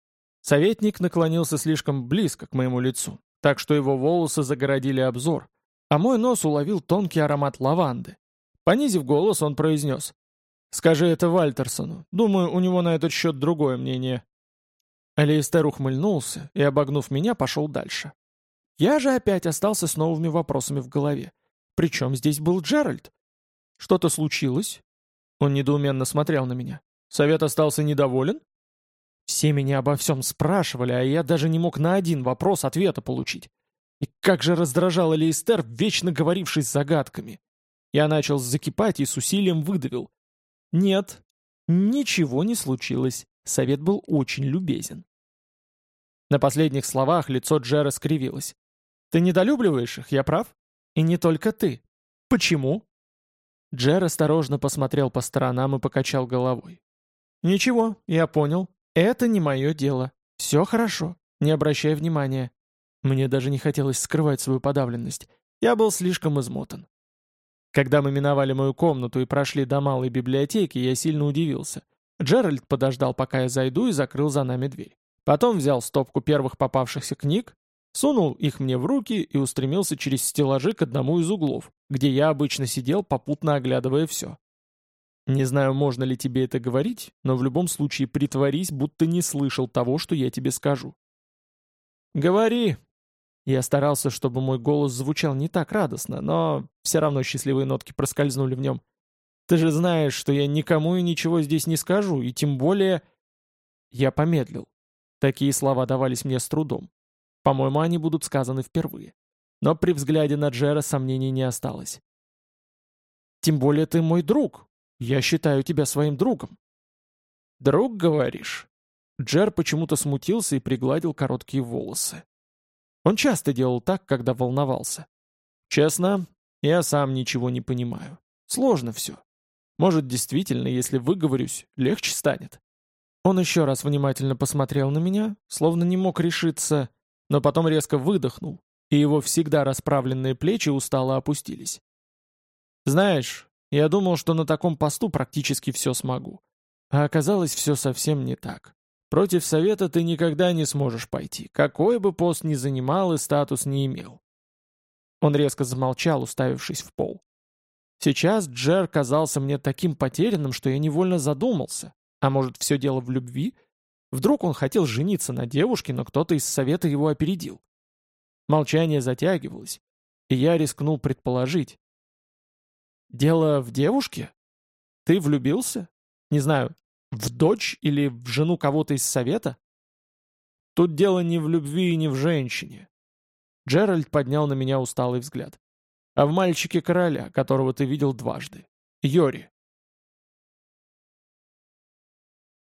Советник наклонился слишком близко к моему лицу, так что его волосы загородили обзор, а мой нос уловил тонкий аромат лаванды. Понизив голос, он произнес. «Скажи это Вальтерсону. Думаю, у него на этот счет другое мнение». Алиэстер ухмыльнулся и, обогнув меня, пошел дальше. Я же опять остался с новыми вопросами в голове. Причем здесь был Джеральд? Что-то случилось? Он недоуменно смотрел на меня. Совет остался недоволен? Все меня обо всем спрашивали, а я даже не мог на один вопрос ответа получить. И как же раздражал Элейстер, вечно говоривший с загадками. Я начал закипать и с усилием выдавил. Нет, ничего не случилось. Совет был очень любезен. На последних словах лицо Джера скривилось. «Ты недолюбливаешь их, я прав? И не только ты. Почему?» Джер осторожно посмотрел по сторонам и покачал головой. «Ничего, я понял. «Это не мое дело. Все хорошо. Не обращай внимания». Мне даже не хотелось скрывать свою подавленность. Я был слишком измотан. Когда мы миновали мою комнату и прошли до малой библиотеки, я сильно удивился. Джеральд подождал, пока я зайду, и закрыл за нами дверь. Потом взял стопку первых попавшихся книг, сунул их мне в руки и устремился через стеллажи к одному из углов, где я обычно сидел, попутно оглядывая все. Не знаю, можно ли тебе это говорить, но в любом случае притворись, будто не слышал того, что я тебе скажу. «Говори!» Я старался, чтобы мой голос звучал не так радостно, но все равно счастливые нотки проскользнули в нем. «Ты же знаешь, что я никому и ничего здесь не скажу, и тем более...» Я помедлил. Такие слова давались мне с трудом. По-моему, они будут сказаны впервые. Но при взгляде на Джера сомнений не осталось. «Тем более ты мой друг. Я считаю тебя своим другом». «Друг, говоришь?» Джер почему-то смутился и пригладил короткие волосы. Он часто делал так, когда волновался. «Честно, я сам ничего не понимаю. Сложно все. Может, действительно, если выговорюсь, легче станет?» Он еще раз внимательно посмотрел на меня, словно не мог решиться, но потом резко выдохнул, и его всегда расправленные плечи устало опустились. «Знаешь, я думал, что на таком посту практически все смогу. А оказалось, все совсем не так. Против совета ты никогда не сможешь пойти, какой бы пост ни занимал и статус не имел». Он резко замолчал, уставившись в пол. Сейчас Джер казался мне таким потерянным, что я невольно задумался. А может, все дело в любви? Вдруг он хотел жениться на девушке, но кто-то из совета его опередил. Молчание затягивалось, и я рискнул предположить. «Дело в девушке? Ты влюбился? Не знаю, в дочь или в жену кого-то из совета?» «Тут дело не в любви и не в женщине». Джеральд поднял на меня усталый взгляд. «А в мальчике короля, которого ты видел дважды. Йори.